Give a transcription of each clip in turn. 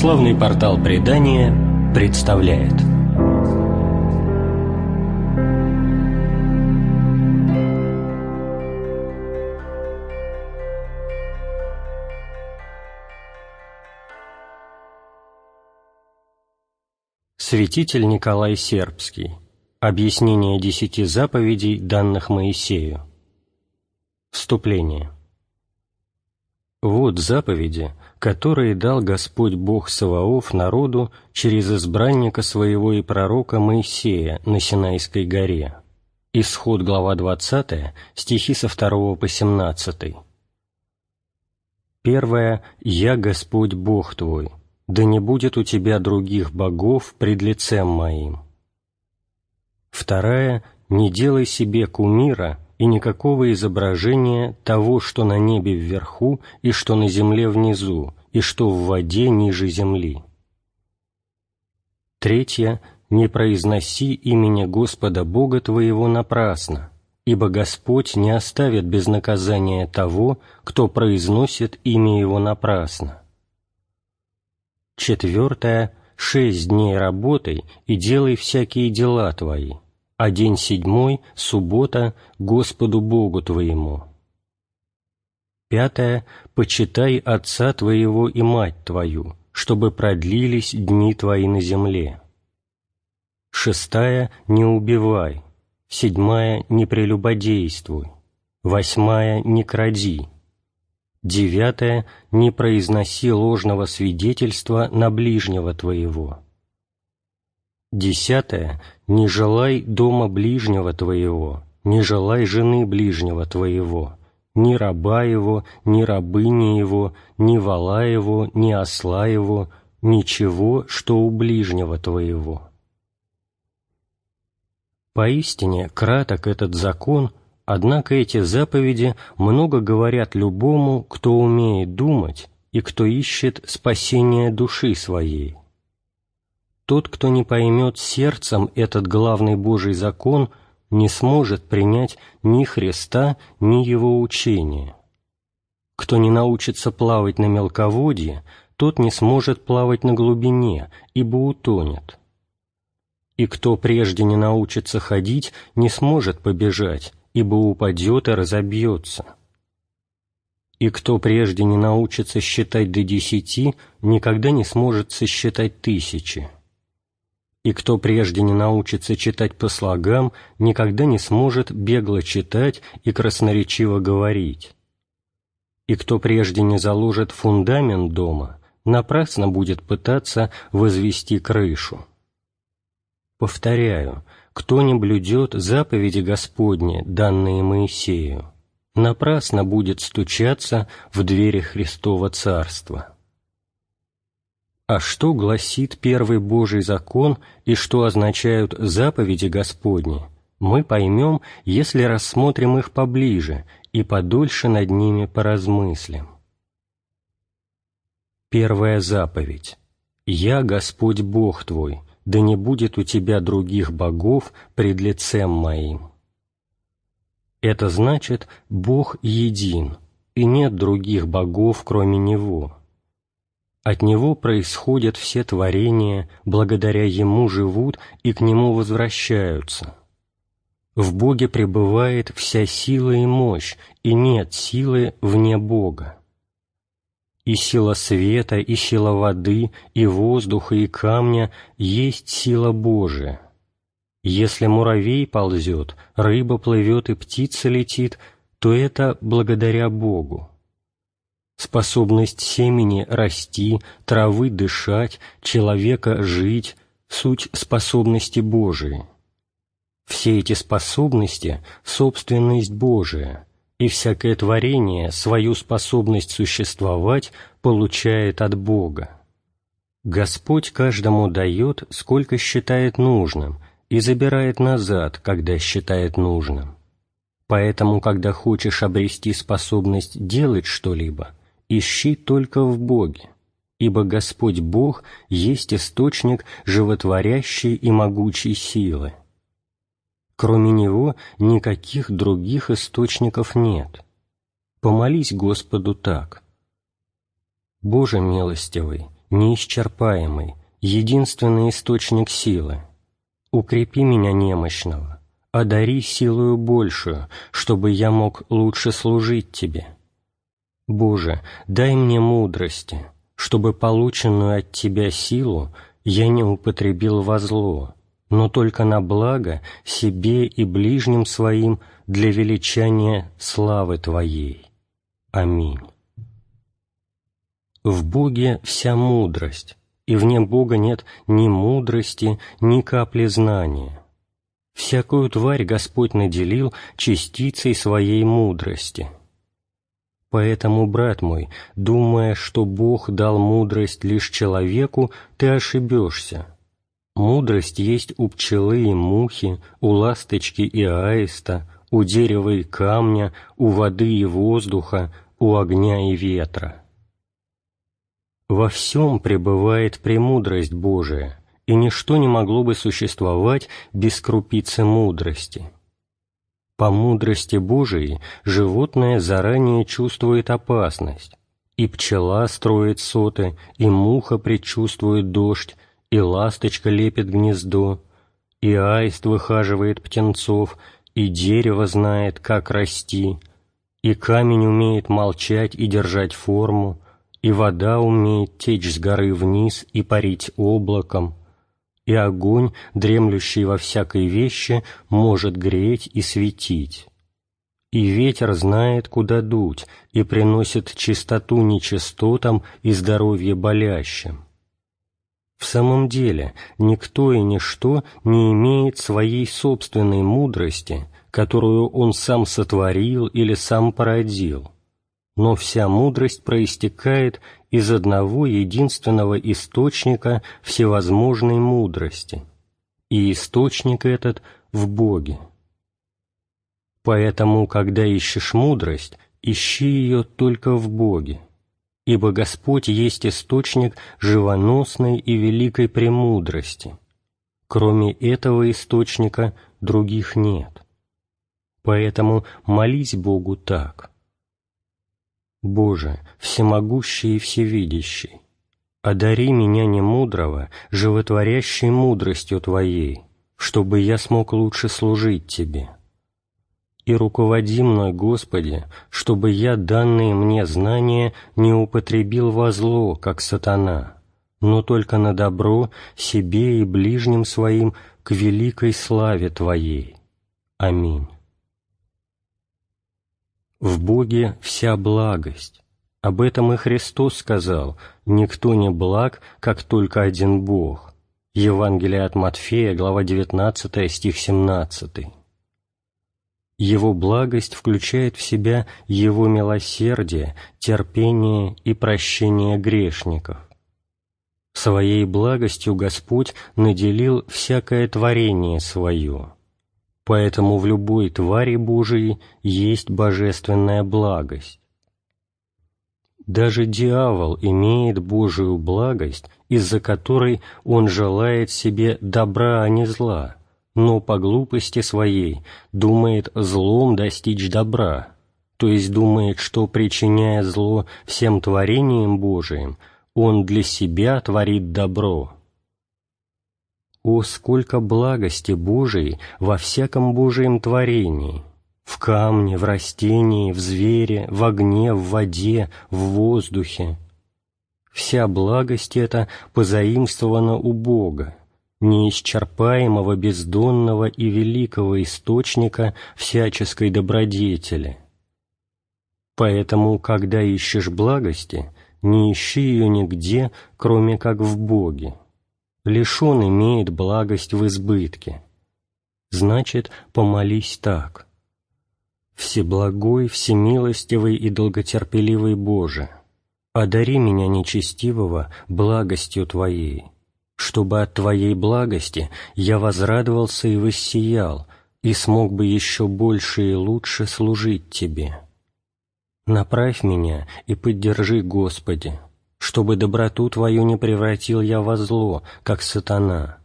Православный портал Предания представляет – Святитель Николай Сербский. Объяснение десяти заповедей, данных Моисею. Вступление. Вот заповеди, которые дал Господь Бог Саваоф народу через избранника своего и пророка Моисея на Синайской горе. Исход, глава 20, стихи со 2 по 17. Первое. «Я Господь Бог твой» да не будет у тебя других богов пред лицем моим. Вторая – не делай себе кумира и никакого изображения того, что на небе вверху и что на земле внизу, и что в воде ниже земли. Третья – не произноси имени Господа Бога твоего напрасно, ибо Господь не оставит без наказания того, кто произносит имя Его напрасно. Четвертое. Шесть дней работай и делай всякие дела твои, а день седьмой, суббота, Господу Богу твоему. Пятое. Почитай отца твоего и мать твою, чтобы продлились дни твои на земле. Шестая. Не убивай. Седьмая. Не прелюбодействуй. Восьмая. Не кради. Девятое. Не произноси ложного свидетельства на ближнего твоего. Десятое. Не желай дома ближнего твоего, не желай жены ближнего твоего, ни раба его, ни рабыни его, ни вала его, ни осла его, ничего, что у ближнего твоего. Поистине, краток этот закон — Однако эти заповеди много говорят любому, кто умеет думать и кто ищет спасения души своей. Тот, кто не поймет сердцем этот главный Божий закон, не сможет принять ни Христа, ни Его учения. Кто не научится плавать на мелководье, тот не сможет плавать на глубине, ибо утонет. И кто прежде не научится ходить, не сможет побежать, ибо упадет и разобьется. И кто прежде не научится считать до десяти, никогда не сможет сосчитать тысячи. И кто прежде не научится читать по слогам, никогда не сможет бегло читать и красноречиво говорить. И кто прежде не заложит фундамент дома, напрасно будет пытаться возвести крышу. Повторяю, кто не блюдет заповеди Господни, данные Моисею, напрасно будет стучаться в двери Христова Царства. А что гласит первый Божий закон и что означают заповеди Господни, мы поймем, если рассмотрим их поближе и подольше над ними поразмыслим. Первая заповедь. «Я Господь Бог твой, да не будет у тебя других богов пред лицем моим». Это значит «Бог един, и нет других богов, кроме Него». От Него происходят все творения, благодаря Ему живут и к Нему возвращаются. В Боге пребывает вся сила и мощь, и нет силы вне Бога и сила света, и сила воды, и воздуха, и камня есть сила Божия. Если муравей ползет, рыба плывет и птица летит, то это благодаря Богу. Способность семени расти, травы дышать, человека жить — суть способности Божии. Все эти способности — собственность Божия — и всякое творение свою способность существовать получает от Бога. Господь каждому дает, сколько считает нужным, и забирает назад, когда считает нужным. Поэтому, когда хочешь обрести способность делать что-либо, ищи только в Боге, ибо Господь Бог есть источник животворящей и могучей силы. Кроме Него никаких других источников нет. Помолись Господу так. «Боже милостивый, неисчерпаемый, единственный источник силы, укрепи меня немощного, одари силою большую, чтобы я мог лучше служить Тебе. Боже, дай мне мудрости, чтобы полученную от Тебя силу я не употребил во зло, но только на благо себе и ближним своим для величания славы Твоей. Аминь. В Боге вся мудрость, и вне Бога нет ни мудрости, ни капли знания. Всякую тварь Господь наделил частицей своей мудрости. Поэтому, брат мой, думая, что Бог дал мудрость лишь человеку, ты ошибешься, Мудрость есть у пчелы и мухи, у ласточки и аиста, у дерева и камня, у воды и воздуха, у огня и ветра. Во всем пребывает премудрость Божия, и ничто не могло бы существовать без крупицы мудрости. По мудрости Божией животное заранее чувствует опасность, и пчела строит соты, и муха предчувствует дождь, и ласточка лепит гнездо, и аист выхаживает птенцов, и дерево знает, как расти, и камень умеет молчать и держать форму, и вода умеет течь с горы вниз и парить облаком, и огонь, дремлющий во всякой вещи, может греть и светить. И ветер знает, куда дуть, и приносит чистоту нечистотам и здоровье болящим. В самом деле, никто и ничто не имеет своей собственной мудрости, которую он сам сотворил или сам породил, но вся мудрость проистекает из одного единственного источника всевозможной мудрости, и источник этот в Боге. Поэтому, когда ищешь мудрость, ищи ее только в Боге ибо Господь есть источник живоносной и великой премудрости. Кроме этого источника других нет. Поэтому молись Богу так. «Боже, всемогущий и всевидящий, одари меня немудрого, животворящей мудростью Твоей, чтобы я смог лучше служить Тебе» и руководи мной, Господи, чтобы я данные мне знания не употребил во зло, как сатана, но только на добро себе и ближним своим к великой славе Твоей. Аминь. В Боге вся благость. Об этом и Христос сказал, «Никто не благ, как только один Бог». Евангелие от Матфея, глава 19, стих 17. Его благость включает в себя Его милосердие, терпение и прощение грешников. Своей благостью Господь наделил всякое творение Свое, поэтому в любой твари Божией есть божественная благость. Даже дьявол имеет Божию благость, из-за которой он желает себе добра, а не зла – но по глупости своей думает злом достичь добра, то есть думает, что, причиняя зло всем творениям Божиим, он для себя творит добро. О, сколько благости Божией во всяком Божием творении! В камне, в растении, в звере, в огне, в воде, в воздухе. Вся благость эта позаимствована у Бога, неисчерпаемого, бездонного и великого источника всяческой добродетели. Поэтому, когда ищешь благости, не ищи ее нигде, кроме как в Боге. Лишь Он имеет благость в избытке. Значит, помолись так. «Всеблагой, всемилостивый и долготерпеливый Боже, одари меня нечестивого благостью Твоей, чтобы от Твоей благости я возрадовался и воссиял, и смог бы еще больше и лучше служить Тебе. Направь меня и поддержи, Господи, чтобы доброту Твою не превратил я во зло, как сатана,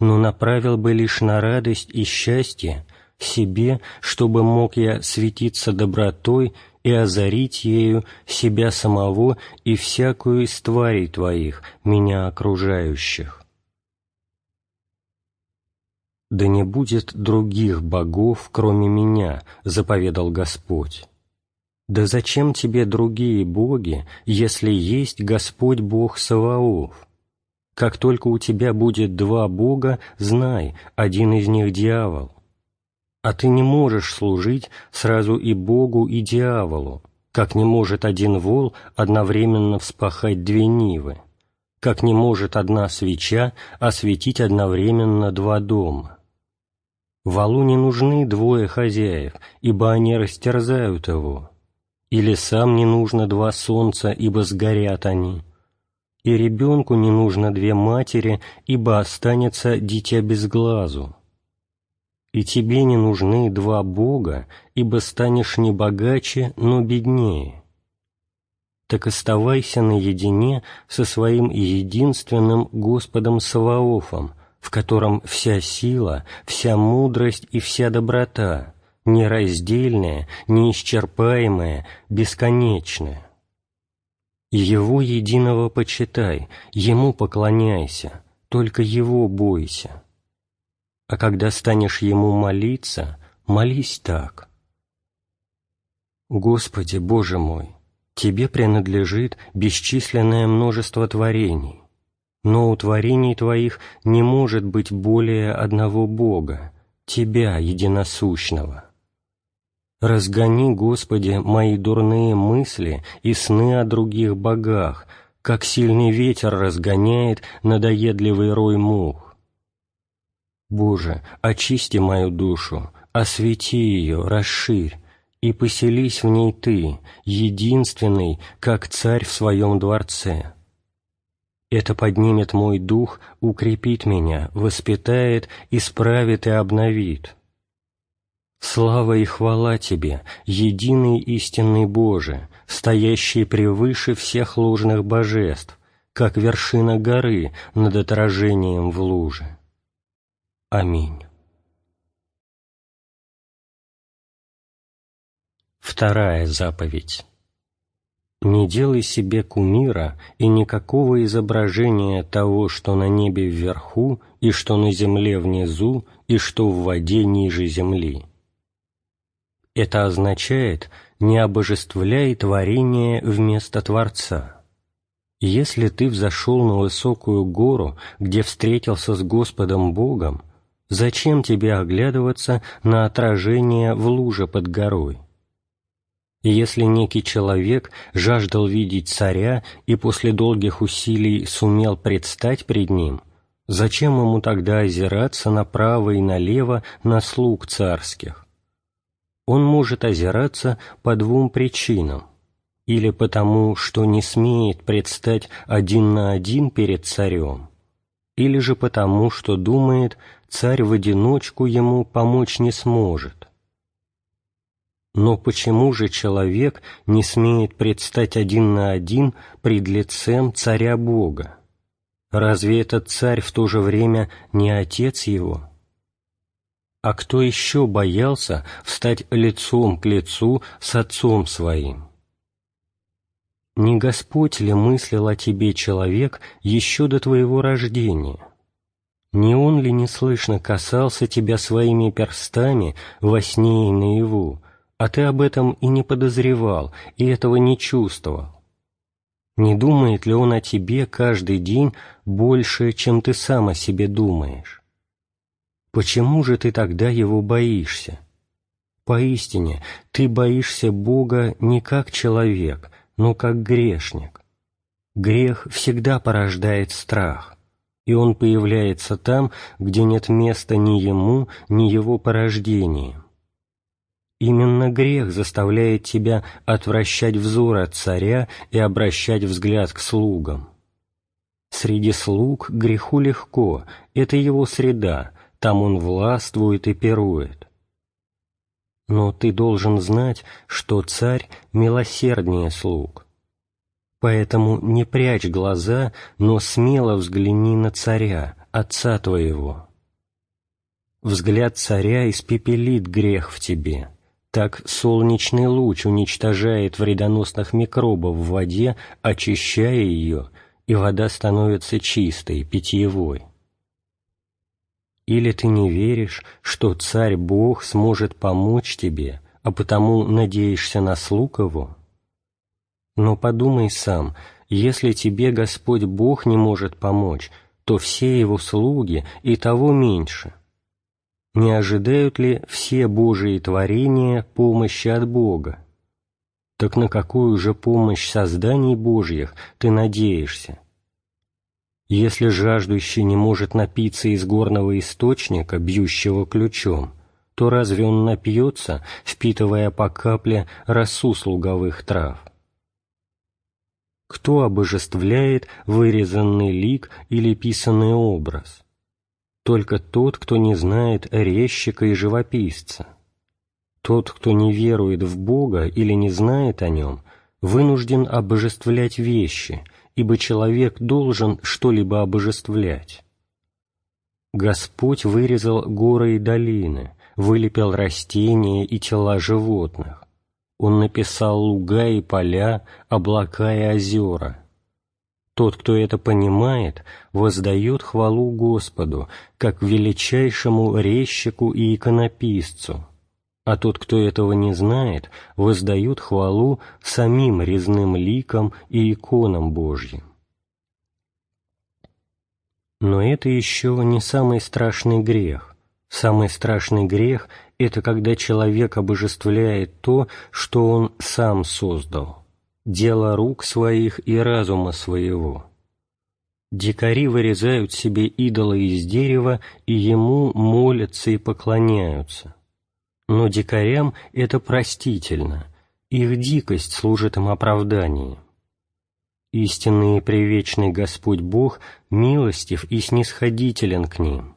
но направил бы лишь на радость и счастье себе, чтобы мог я светиться добротой и озарить ею себя самого и всякую из тварей Твоих, меня окружающих. «Да не будет других богов, кроме меня», — заповедал Господь. «Да зачем тебе другие боги, если есть Господь Бог Саваоф? Как только у тебя будет два бога, знай, один из них дьявол. А ты не можешь служить сразу и Богу, и дьяволу, как не может один вол одновременно вспахать две нивы, как не может одна свеча осветить одновременно два дома. Валу не нужны двое хозяев, ибо они растерзают его» или сам не нужно два солнца, ибо сгорят они, и ребенку не нужно две матери, ибо останется дитя без глазу. И тебе не нужны два Бога, ибо станешь не богаче, но беднее. Так оставайся наедине со своим единственным Господом Саваофом, в котором вся сила, вся мудрость и вся доброта — нераздельное, неисчерпаемое, бесконечное. Его единого почитай, Ему поклоняйся, только Его бойся. А когда станешь Ему молиться, молись так. Господи, Боже мой, Тебе принадлежит бесчисленное множество творений, но у творений Твоих не может быть более одного Бога, Тебя, единосущного. Разгони, Господи, мои дурные мысли и сны о других богах, как сильный ветер разгоняет надоедливый рой мух. Боже, очисти мою душу, освети ее, расширь, и поселись в ней Ты, единственный, как царь в своем дворце. Это поднимет мой дух, укрепит меня, воспитает, исправит и обновит. Слава и хвала Тебе, единый истинный Боже, стоящий превыше всех ложных божеств, как вершина горы над отражением в луже. Аминь. Вторая заповедь. Не делай себе кумира и никакого изображения того, что на небе вверху, и что на земле внизу, и что в воде ниже земли это означает «не обожествляй творение вместо Творца». Если ты взошел на высокую гору, где встретился с Господом Богом, зачем тебе оглядываться на отражение в луже под горой? если некий человек жаждал видеть царя и после долгих усилий сумел предстать пред ним, зачем ему тогда озираться направо и налево на слуг царских? Он может озираться по двум причинам. Или потому, что не смеет предстать один на один перед царем, или же потому, что думает, царь в одиночку ему помочь не сможет. Но почему же человек не смеет предстать один на один пред лицем царя Бога? Разве этот царь в то же время не отец его? А кто еще боялся встать лицом к лицу с отцом своим? Не Господь ли мыслил о тебе, человек, еще до твоего рождения? Не Он ли неслышно касался тебя своими перстами во сне и наяву, а ты об этом и не подозревал, и этого не чувствовал? Не думает ли Он о тебе каждый день больше, чем ты сам о себе думаешь? Почему же ты тогда его боишься? Поистине, ты боишься Бога не как человек, но как грешник. Грех всегда порождает страх, и он появляется там, где нет места ни ему, ни его порождению. Именно грех заставляет тебя отвращать взор от царя и обращать взгляд к слугам. Среди слуг греху легко, это его среда, там он властвует и пирует. Но ты должен знать, что царь милосерднее слуг. Поэтому не прячь глаза, но смело взгляни на царя, отца твоего. Взгляд царя испепелит грех в тебе. Так солнечный луч уничтожает вредоносных микробов в воде, очищая ее, и вода становится чистой, питьевой. Или ты не веришь, что Царь-Бог сможет помочь тебе, а потому надеешься на слуг? Но подумай сам, если тебе Господь Бог не может помочь, то все его слуги и того меньше. Не ожидают ли все Божии творения помощи от Бога? Так на какую же помощь созданий Божьих ты надеешься? Если жаждущий не может напиться из горного источника, бьющего ключом, то разве он напьется, впитывая по капле росу слуговых трав? Кто обожествляет вырезанный лик или писанный образ? Только тот, кто не знает резчика и живописца. Тот, кто не верует в Бога или не знает о Нем, вынужден обожествлять вещи – ибо человек должен что-либо обожествлять. Господь вырезал горы и долины, вылепил растения и тела животных. Он написал луга и поля, облака и озера. Тот, кто это понимает, воздает хвалу Господу, как величайшему резчику и иконописцу, а тот, кто этого не знает, воздает хвалу самим резным ликам и иконам Божьим. Но это еще не самый страшный грех. Самый страшный грех – это когда человек обожествляет то, что он сам создал, дело рук своих и разума своего. Дикари вырезают себе идола из дерева и ему молятся и поклоняются. Но дикарям это простительно, их дикость служит им оправданием. Истинный и привечный Господь Бог милостив и снисходителен к ним.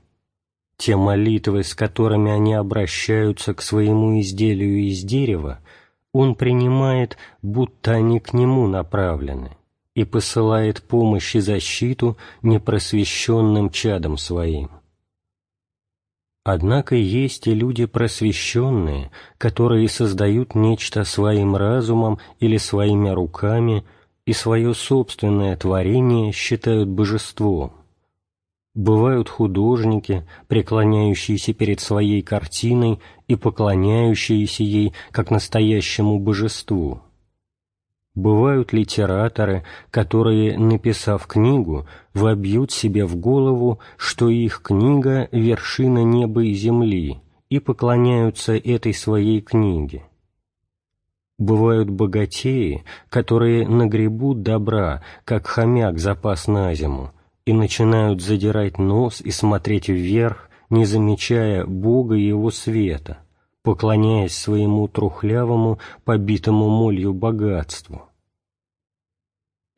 Те молитвы, с которыми они обращаются к своему изделию из дерева, Он принимает, будто они к Нему направлены, и посылает помощь и защиту непросвещенным чадам Своим. Однако есть и люди просвещенные, которые создают нечто своим разумом или своими руками и свое собственное творение считают божеством. Бывают художники, преклоняющиеся перед своей картиной и поклоняющиеся ей как настоящему божеству. Бывают литераторы, которые, написав книгу, вобьют себе в голову, что их книга — вершина неба и земли, и поклоняются этой своей книге. Бывают богатеи, которые нагребут добра, как хомяк запас на зиму, и начинают задирать нос и смотреть вверх, не замечая Бога и Его света, поклоняясь своему трухлявому, побитому молью богатству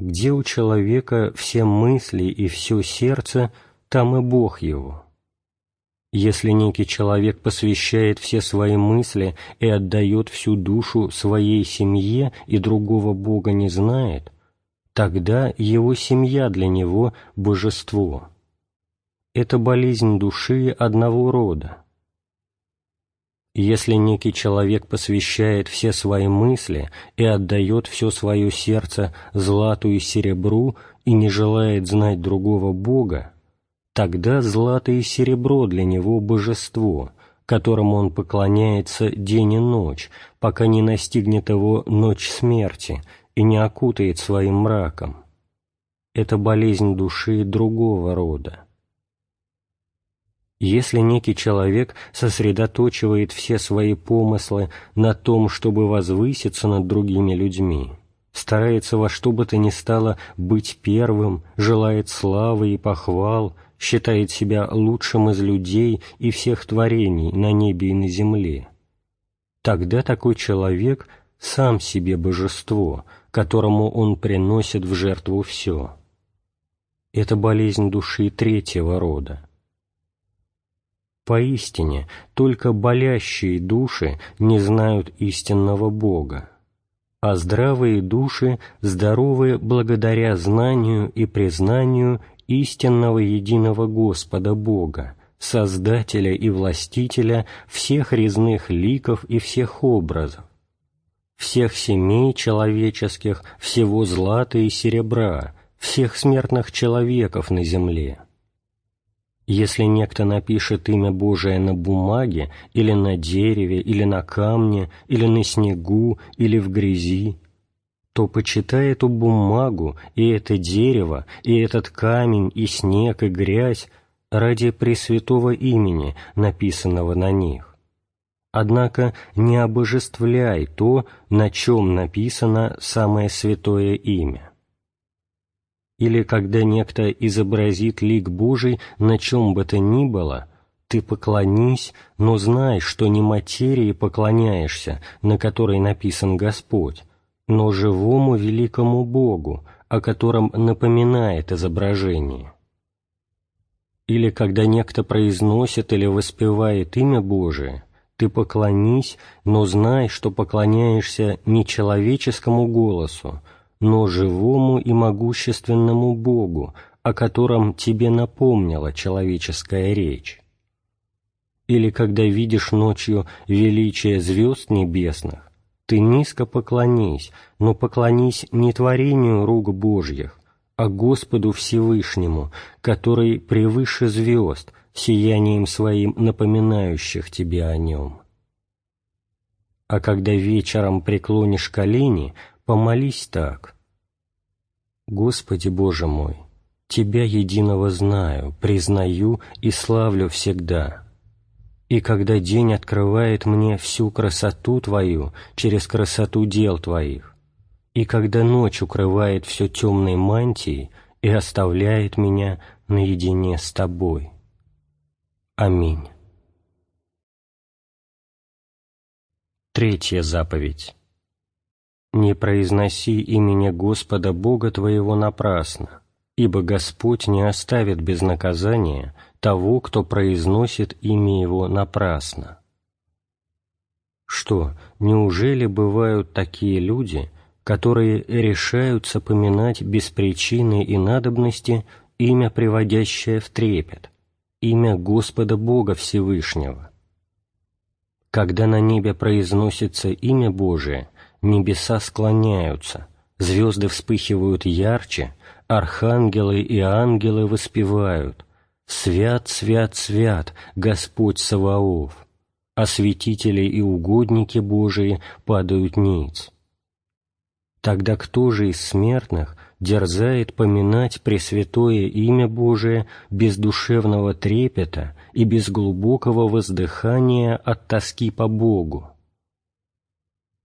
где у человека все мысли и все сердце, там и Бог его. Если некий человек посвящает все свои мысли и отдает всю душу своей семье и другого Бога не знает, тогда его семья для него – божество. Это болезнь души одного рода. Если некий человек посвящает все свои мысли и отдает все свое сердце злату и серебру и не желает знать другого Бога, тогда злато и серебро для него божество, которому он поклоняется день и ночь, пока не настигнет его ночь смерти и не окутает своим мраком. Это болезнь души другого рода. Если некий человек сосредоточивает все свои помыслы на том, чтобы возвыситься над другими людьми, старается во что бы то ни стало быть первым, желает славы и похвал, считает себя лучшим из людей и всех творений на небе и на земле, тогда такой человек сам себе божество, которому он приносит в жертву все. Это болезнь души третьего рода. Поистине, только болящие души не знают истинного Бога, а здравые души здоровы благодаря знанию и признанию истинного единого Господа Бога, Создателя и Властителя всех резных ликов и всех образов, всех семей человеческих, всего злата и серебра, всех смертных человеков на земле. Если некто напишет имя Божие на бумаге, или на дереве, или на камне, или на снегу, или в грязи, то почитай эту бумагу, и это дерево, и этот камень, и снег, и грязь ради Пресвятого имени, написанного на них. Однако не обожествляй то, на чем написано самое святое имя. Или когда некто изобразит лик Божий на чем бы то ни было, ты поклонись, но знай, что не материи поклоняешься, на которой написан Господь, но живому великому Богу, о котором напоминает изображение. Или когда некто произносит или воспевает имя Божие, ты поклонись, но знай, что поклоняешься не человеческому голосу, но живому и могущественному Богу, о котором тебе напомнила человеческая речь. Или когда видишь ночью величие звезд небесных, ты низко поклонись, но поклонись не творению рук Божьих, а Господу Всевышнему, который превыше звезд, сиянием своим напоминающих тебе о нем. А когда вечером преклонишь колени, помолись так. «Господи Боже мой, Тебя единого знаю, признаю и славлю всегда. И когда день открывает мне всю красоту Твою через красоту дел Твоих, и когда ночь укрывает все темной мантией и оставляет меня наедине с Тобой. Аминь. Третья заповедь. «Не произноси имени Господа Бога твоего напрасно, ибо Господь не оставит без наказания того, кто произносит имя Его напрасно». Что, неужели бывают такие люди, которые решаются поминать без причины и надобности имя, приводящее в трепет, имя Господа Бога Всевышнего? Когда на небе произносится имя Божие, небеса склоняются, звезды вспыхивают ярче, архангелы и ангелы воспевают «Свят, свят, свят, Господь Саваоф!» святители и угодники Божии падают ниц. Тогда кто же из смертных дерзает поминать Пресвятое имя Божие без душевного трепета и без глубокого воздыхания от тоски по Богу?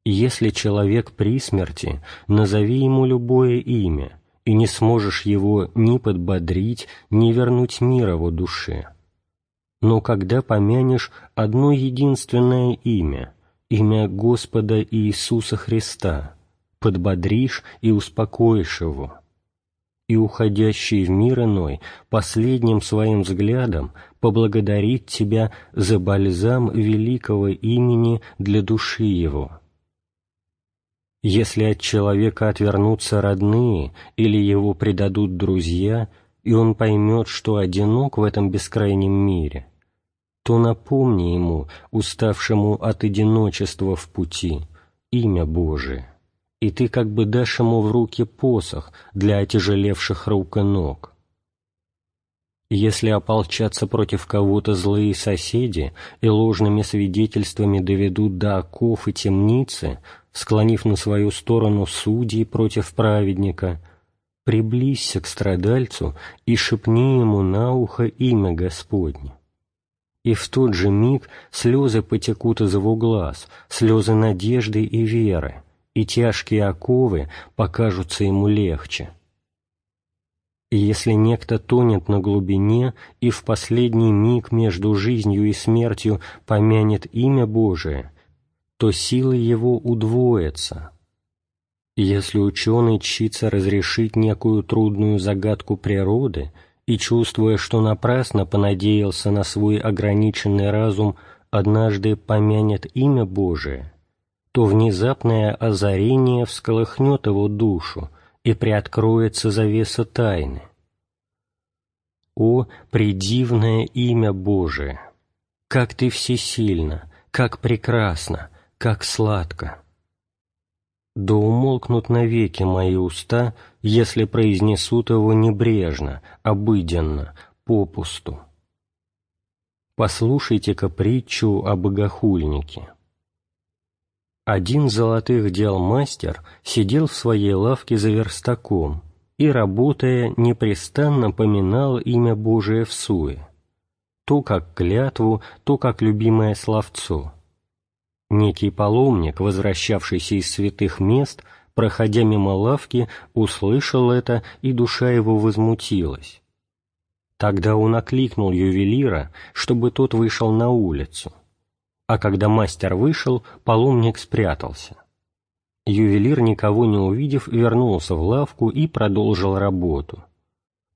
Если человек при смерти, назови ему любое имя, и не сможешь его ни подбодрить, ни вернуть мир его душе. Но когда помянешь одно единственное имя, имя Господа Иисуса Христа, подбодришь и успокоишь его. И уходящий в мир иной последним своим взглядом поблагодарит тебя за бальзам великого имени для души его. Если от человека отвернутся родные или его предадут друзья, и он поймет, что одинок в этом бескрайнем мире, то напомни ему, уставшему от одиночества в пути, имя Божие и ты как бы дашь ему в руки посох для отяжелевших рук и ног. Если ополчаться против кого-то злые соседи и ложными свидетельствами доведут до оков и темницы, склонив на свою сторону судьи против праведника, приблизься к страдальцу и шепни ему на ухо имя Господне. И в тот же миг слезы потекут из его глаз, слезы надежды и веры, и тяжкие оковы покажутся ему легче. И если некто тонет на глубине и в последний миг между жизнью и смертью помянет имя Божие, то силы его удвоятся. Если ученый чится разрешить некую трудную загадку природы и, чувствуя, что напрасно понадеялся на свой ограниченный разум, однажды помянет имя Божие, то внезапное озарение всколыхнет его душу и приоткроется завеса тайны. О, предивное имя Божие! Как ты всесильно, как прекрасно, как сладко! Да умолкнут навеки мои уста, если произнесут его небрежно, обыденно, попусту. Послушайте-ка притчу о богохульнике. Один золотых дел мастер сидел в своей лавке за верстаком и, работая, непрестанно поминал имя Божие в суе, то как клятву, то как любимое словцо. Некий паломник, возвращавшийся из святых мест, проходя мимо лавки, услышал это, и душа его возмутилась. Тогда он окликнул ювелира, чтобы тот вышел на улицу. А когда мастер вышел, паломник спрятался. Ювелир, никого не увидев, вернулся в лавку и продолжил работу.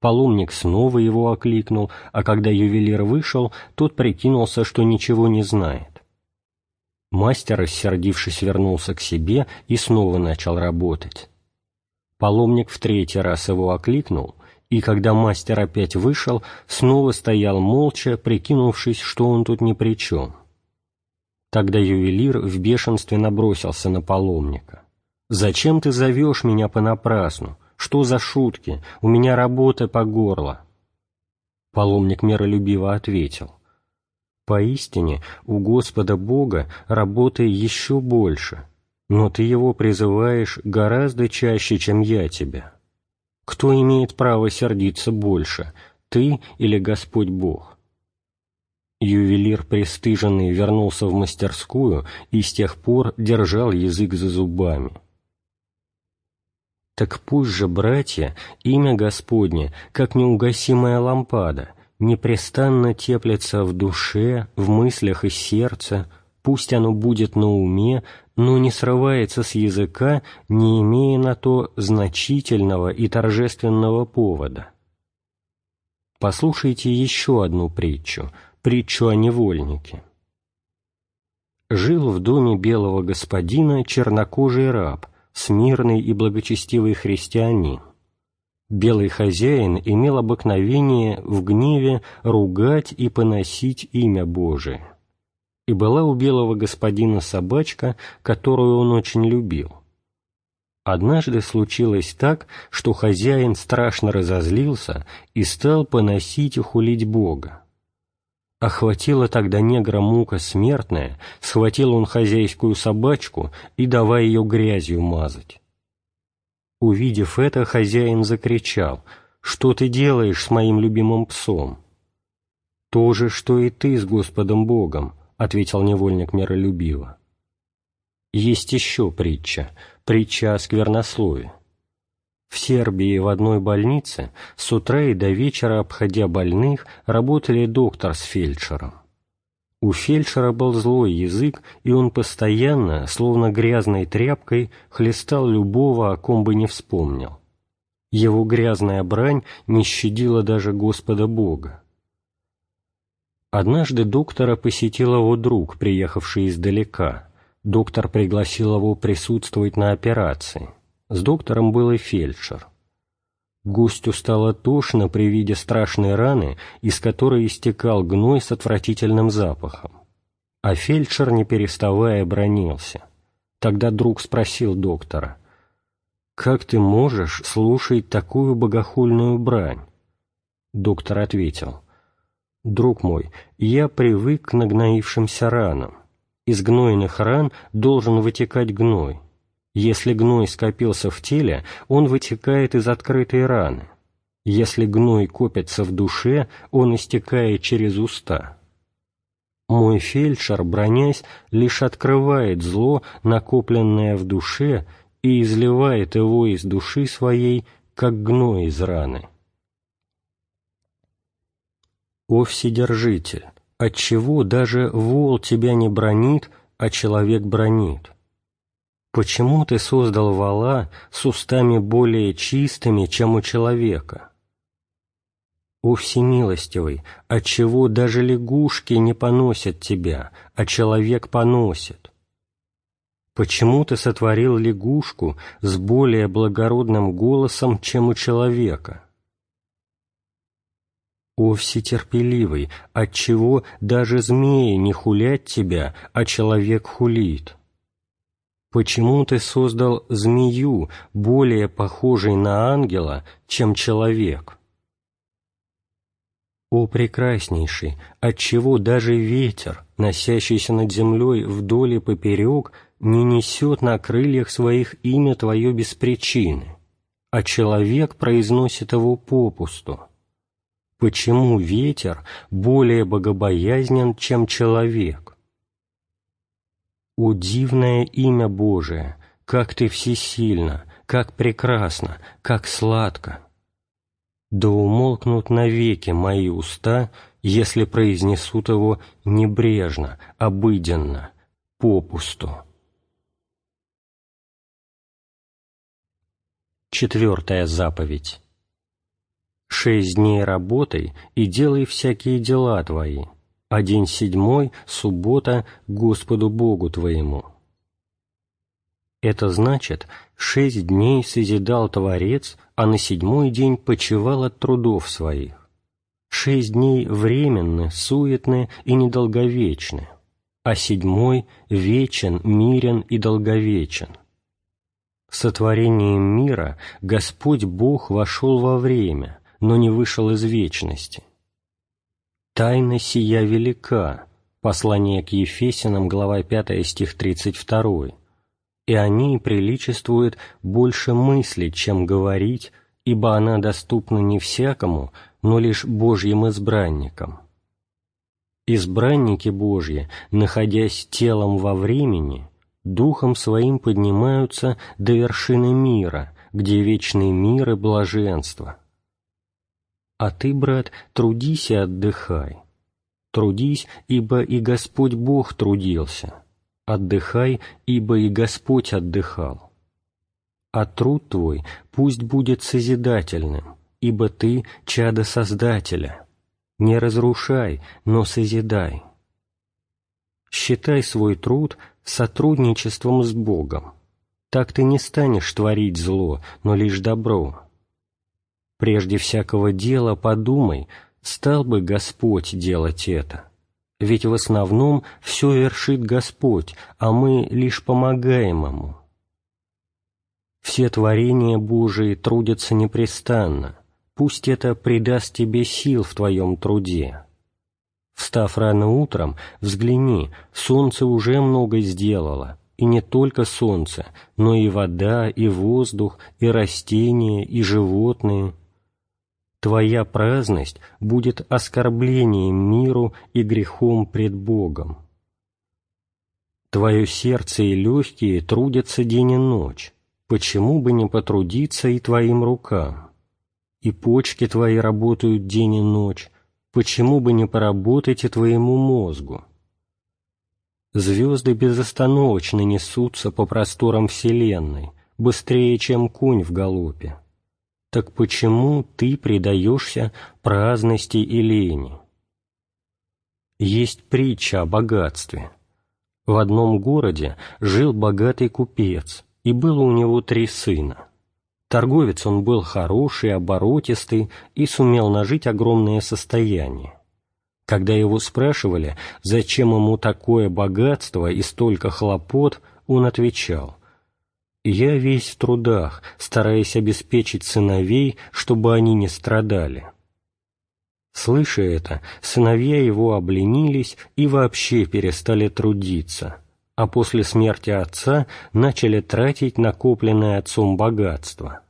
Паломник снова его окликнул, а когда ювелир вышел, тот прикинулся, что ничего не знает. Мастер, рассердившись, вернулся к себе и снова начал работать. Паломник в третий раз его окликнул, и когда мастер опять вышел, снова стоял молча, прикинувшись, что он тут ни при чем. Тогда ювелир в бешенстве набросился на паломника. «Зачем ты зовешь меня понапрасну? Что за шутки? У меня работа по горло». Паломник миролюбиво ответил. Поистине, у Господа Бога работы еще больше, но ты его призываешь гораздо чаще, чем я тебя. Кто имеет право сердиться больше, ты или Господь Бог? Ювелир, пристыженный, вернулся в мастерскую и с тех пор держал язык за зубами. Так пусть же, братья, имя Господне, как неугасимая лампада — непрестанно теплится в душе, в мыслях и сердце, пусть оно будет на уме, но не срывается с языка, не имея на то значительного и торжественного повода. Послушайте еще одну притчу, притчу о невольнике. Жил в доме белого господина чернокожий раб, смирный и благочестивый христианин. Белый хозяин имел обыкновение в гневе ругать и поносить имя Божие. И была у белого господина собачка, которую он очень любил. Однажды случилось так, что хозяин страшно разозлился и стал поносить и хулить Бога. Охватила тогда негра мука смертная, схватил он хозяйскую собачку и давай ее грязью мазать. Увидев это, хозяин закричал, «Что ты делаешь с моим любимым псом?» «То же, что и ты с Господом Богом», — ответил невольник миролюбиво. Есть еще притча, притча о сквернослове. В Сербии в одной больнице с утра и до вечера, обходя больных, работали доктор с фельдшером. У фельдшера был злой язык, и он постоянно, словно грязной тряпкой, хлестал любого, о ком бы не вспомнил. Его грязная брань не щадила даже Господа Бога. Однажды доктора посетил его друг, приехавший издалека. Доктор пригласил его присутствовать на операции. С доктором был и фельдшер. Гостю стало тошно при виде страшной раны, из которой истекал гной с отвратительным запахом. А фельдшер, не переставая, бронился. Тогда друг спросил доктора, «Как ты можешь слушать такую богохульную брань?» Доктор ответил, «Друг мой, я привык к нагноившимся ранам. Из гнойных ран должен вытекать гной, если гной скопился в теле, он вытекает из открытой раны. Если гной копится в душе, он истекает через уста. Мой фельдшер, бронясь, лишь открывает зло, накопленное в душе, и изливает его из души своей, как гной из раны. О Вседержитель, отчего даже вол тебя не бронит, а человек бронит. Почему ты создал вала с устами более чистыми, чем у человека? О всемилостивый, отчего даже лягушки не поносят тебя, а человек поносит? Почему ты сотворил лягушку с более благородным голосом, чем у человека? О всетерпеливый, отчего даже змеи не хулят тебя, а человек хулит? Почему ты создал змею, более похожей на ангела, чем человек? О прекраснейший, отчего даже ветер, носящийся над землей вдоль и поперек, не несет на крыльях своих имя Твое без причины, а человек произносит его попусту? Почему ветер более богобоязнен, чем человек? О дивное имя Божие, как Ты всесильно, как прекрасно, как сладко! Да умолкнут навеки мои уста, если произнесут его небрежно, обыденно, попусту. Четвертая заповедь. «Шесть дней работай и делай всякие дела твои, а день седьмой, суббота, Господу Богу твоему». Это значит, шесть дней созидал Творец, а на седьмой день почивал от трудов своих. Шесть дней временны, суетны и недолговечны, а седьмой вечен, мирен и долговечен. Сотворением мира Господь Бог вошел во время, но не вышел из вечности. Тайна сия велика, послание к Ефесянам, глава 5, стих 32, и о ней приличествует больше мыслить, чем говорить, ибо она доступна не всякому, но лишь Божьим избранникам. Избранники Божьи, находясь телом во времени, духом своим поднимаются до вершины мира, где вечный мир и блаженство. А ты, брат, трудись и отдыхай. Трудись, ибо и Господь Бог трудился. Отдыхай, ибо и Господь отдыхал. А труд твой пусть будет созидательным, ибо ты — чадо Создателя. Не разрушай, но созидай. Считай свой труд сотрудничеством с Богом. Так ты не станешь творить зло, но лишь добро. Прежде всякого дела подумай, стал бы Господь делать это. Ведь в основном все вершит Господь, а мы лишь помогаем Ему. Все творения Божии трудятся непрестанно, пусть это придаст тебе сил в твоем труде. Встав рано утром, взгляни, солнце уже много сделало, и не только солнце, но и вода, и воздух, и растения, и животные. Твоя праздность будет оскорблением миру и грехом пред Богом. Твое сердце и легкие трудятся день и ночь, почему бы не потрудиться и твоим рукам? И почки твои работают день и ночь, почему бы не поработать и твоему мозгу? Звезды безостановочно несутся по просторам Вселенной, быстрее, чем конь в галопе. Так почему ты предаешься праздности и лени? Есть притча о богатстве. В одном городе жил богатый купец, и было у него три сына. Торговец он был хороший, оборотистый и сумел нажить огромное состояние. Когда его спрашивали, зачем ему такое богатство и столько хлопот, он отвечал, «Я весь в трудах, стараясь обеспечить сыновей, чтобы они не страдали». Слыша это, сыновья его обленились и вообще перестали трудиться – а после смерти отца начали тратить накопленное отцом богатство.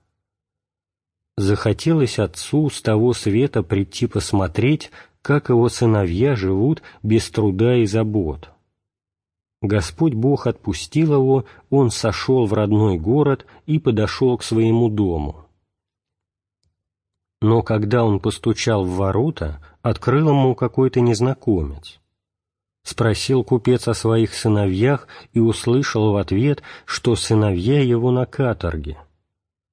Захотелось отцу с того света прийти посмотреть, как его сыновья живут без труда и забот. Господь Бог отпустил его, он сошел в родной город и подошел к своему дому. Но когда он постучал в ворота, открыл ему какой-то незнакомец. Спросил купец о своих сыновьях и услышал в ответ, что сыновья его на каторге.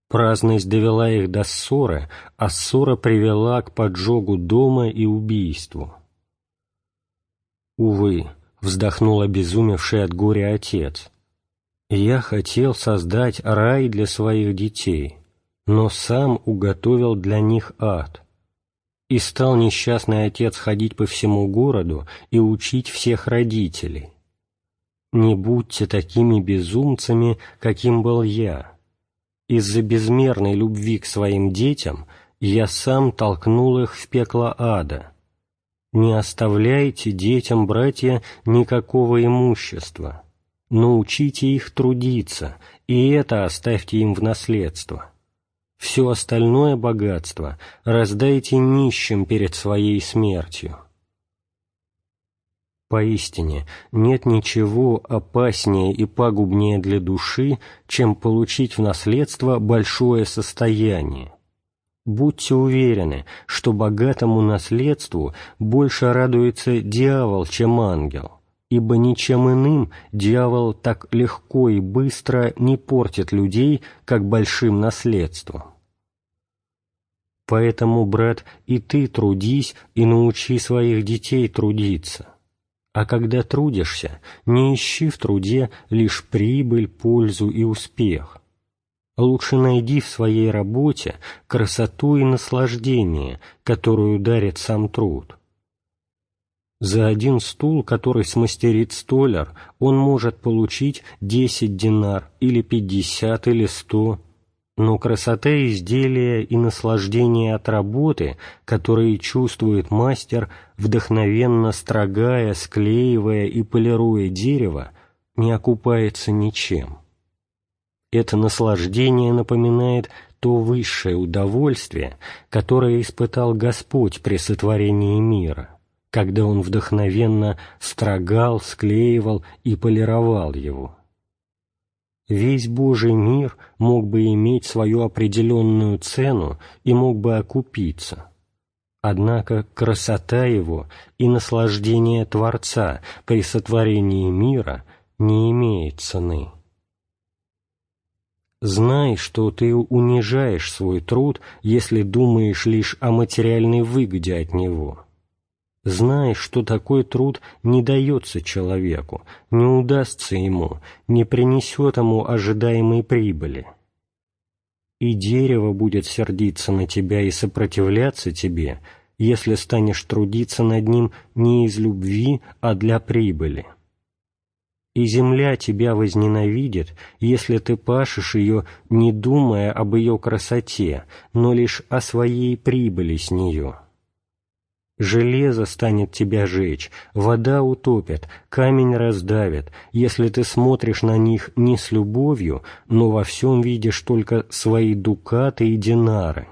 Праздность довела их до ссоры, а ссора привела к поджогу дома и убийству. «Увы», — вздохнул обезумевший от горя отец, — «я хотел создать рай для своих детей, но сам уготовил для них ад». И стал несчастный отец ходить по всему городу и учить всех родителей. «Не будьте такими безумцами, каким был я. Из-за безмерной любви к своим детям я сам толкнул их в пекло ада. Не оставляйте детям, братья, никакого имущества. Научите их трудиться, и это оставьте им в наследство» все остальное богатство раздайте нищим перед своей смертью. Поистине, нет ничего опаснее и пагубнее для души, чем получить в наследство большое состояние. Будьте уверены, что богатому наследству больше радуется дьявол, чем ангел, ибо ничем иным дьявол так легко и быстро не портит людей, как большим наследством. Поэтому, брат, и ты трудись и научи своих детей трудиться. А когда трудишься, не ищи в труде лишь прибыль, пользу и успех. Лучше найди в своей работе красоту и наслаждение, которую дарит сам труд. За один стул, который смастерит столяр, он может получить десять динар, или пятьдесят, или сто но красота изделия и наслаждение от работы, которые чувствует мастер, вдохновенно строгая, склеивая и полируя дерево, не окупается ничем. Это наслаждение напоминает то высшее удовольствие, которое испытал Господь при сотворении мира, когда Он вдохновенно строгал, склеивал и полировал его весь Божий мир мог бы иметь свою определенную цену и мог бы окупиться. Однако красота его и наслаждение Творца при сотворении мира не имеет цены. Знай, что ты унижаешь свой труд, если думаешь лишь о материальной выгоде от него – Знай, что такой труд не дается человеку, не удастся ему, не принесет ему ожидаемой прибыли. И дерево будет сердиться на тебя и сопротивляться тебе, если станешь трудиться над ним не из любви, а для прибыли. И земля тебя возненавидит, если ты пашешь ее, не думая об ее красоте, но лишь о своей прибыли с нее». Железо станет тебя жечь, вода утопит, камень раздавит, если ты смотришь на них не с любовью, но во всем видишь только свои дукаты и динары.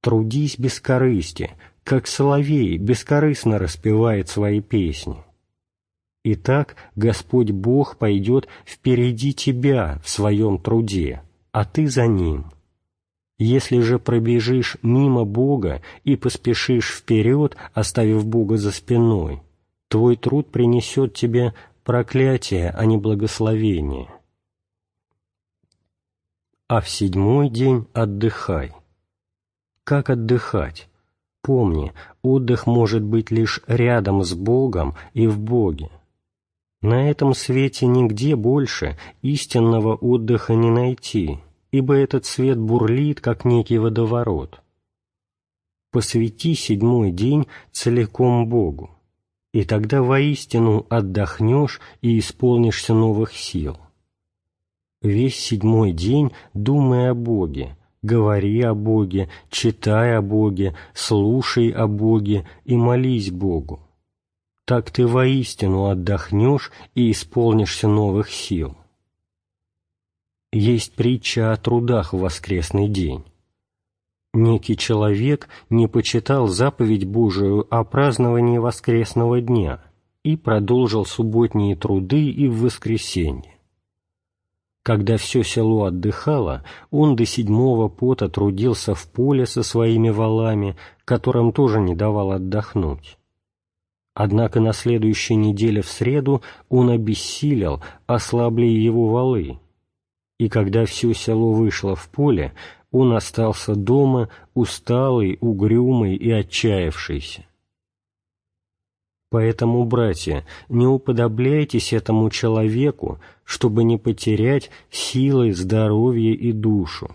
Трудись без корысти, как соловей бескорыстно распевает свои песни. Итак, Господь Бог пойдет впереди тебя в своем труде, а ты за Ним – если же пробежишь мимо Бога и поспешишь вперед, оставив Бога за спиной, твой труд принесет тебе проклятие, а не благословение. А в седьмой день отдыхай. Как отдыхать? Помни, отдых может быть лишь рядом с Богом и в Боге. На этом свете нигде больше истинного отдыха не найти, ибо этот свет бурлит, как некий водоворот. Посвяти седьмой день целиком Богу, и тогда воистину отдохнешь и исполнишься новых сил. Весь седьмой день думай о Боге, говори о Боге, читай о Боге, слушай о Боге и молись Богу. Так ты воистину отдохнешь и исполнишься новых сил есть притча о трудах в воскресный день. Некий человек не почитал заповедь Божию о праздновании воскресного дня и продолжил субботние труды и в воскресенье. Когда все село отдыхало, он до седьмого пота трудился в поле со своими валами, которым тоже не давал отдохнуть. Однако на следующей неделе в среду он обессилел, ослабли его валы. И когда все село вышло в поле, он остался дома, усталый, угрюмый и отчаявшийся. Поэтому, братья, не уподобляйтесь этому человеку, чтобы не потерять силы, здоровье и душу.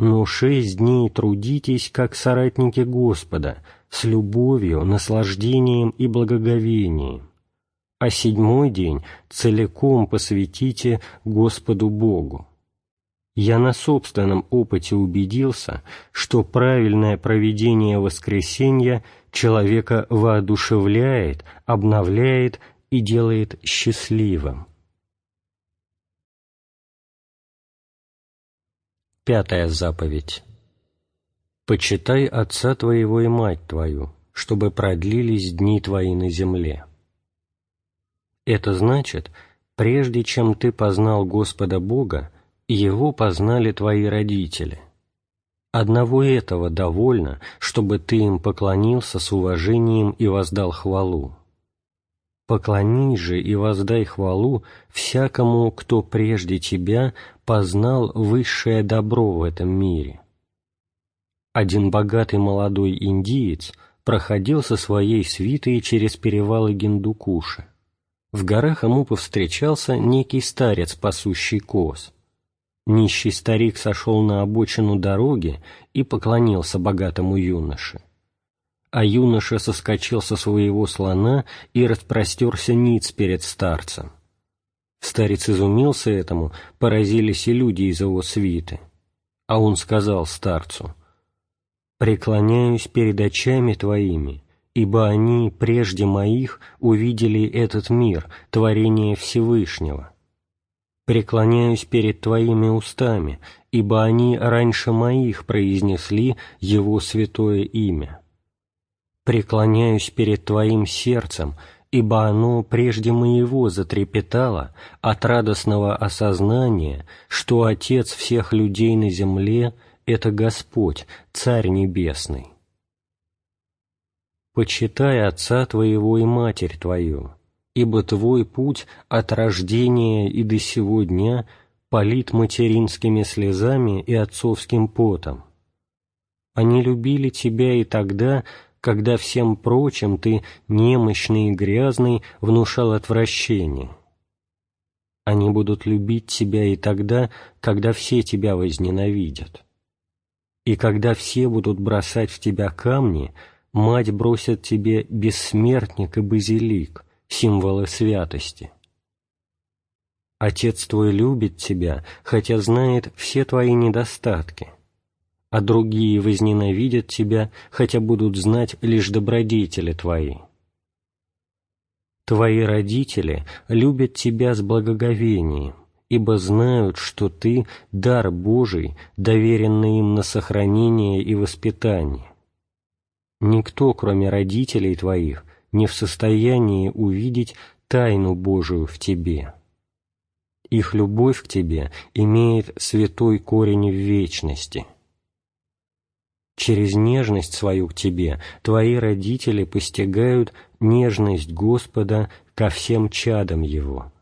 Но шесть дней трудитесь, как соратники Господа — с любовью, наслаждением и благоговением, а седьмой день целиком посвятите Господу Богу. Я на собственном опыте убедился, что правильное проведение воскресенья человека воодушевляет, обновляет и делает счастливым. Пятая заповедь. «Почитай отца твоего и мать твою, чтобы продлились дни твои на земле». Это значит, прежде чем ты познал Господа Бога, Его познали твои родители. Одного этого довольно, чтобы ты им поклонился с уважением и воздал хвалу. Поклонись же и воздай хвалу всякому, кто прежде тебя познал высшее добро в этом мире один богатый молодой индиец проходил со своей свитой через перевалы Гиндукуша. В горах ему повстречался некий старец, пасущий коз. Нищий старик сошел на обочину дороги и поклонился богатому юноше. А юноша соскочил со своего слона и распростерся ниц перед старцем. Старец изумился этому, поразились и люди из его свиты. А он сказал старцу — преклоняюсь перед очами Твоими, ибо они прежде моих увидели этот мир, творение Всевышнего. Преклоняюсь перед Твоими устами, ибо они раньше моих произнесли Его святое имя. Преклоняюсь перед Твоим сердцем, ибо оно прежде моего затрепетало от радостного осознания, что Отец всех людей на земле — это Господь, Царь Небесный. Почитай Отца Твоего и Матерь Твою, ибо Твой путь от рождения и до сего дня полит материнскими слезами и отцовским потом. Они любили Тебя и тогда, когда всем прочим Ты, немощный и грязный, внушал отвращение. Они будут любить Тебя и тогда, когда все Тебя возненавидят. И когда все будут бросать в тебя камни, мать бросит тебе бессмертник и базилик, символы святости. Отец твой любит тебя, хотя знает все твои недостатки, а другие возненавидят тебя, хотя будут знать лишь добродетели твои. Твои родители любят тебя с благоговением, ибо знают, что Ты — дар Божий, доверенный им на сохранение и воспитание. Никто, кроме родителей Твоих, не в состоянии увидеть тайну Божию в Тебе. Их любовь к Тебе имеет святой корень в вечности. Через нежность свою к Тебе Твои родители постигают нежность Господа ко всем чадам Его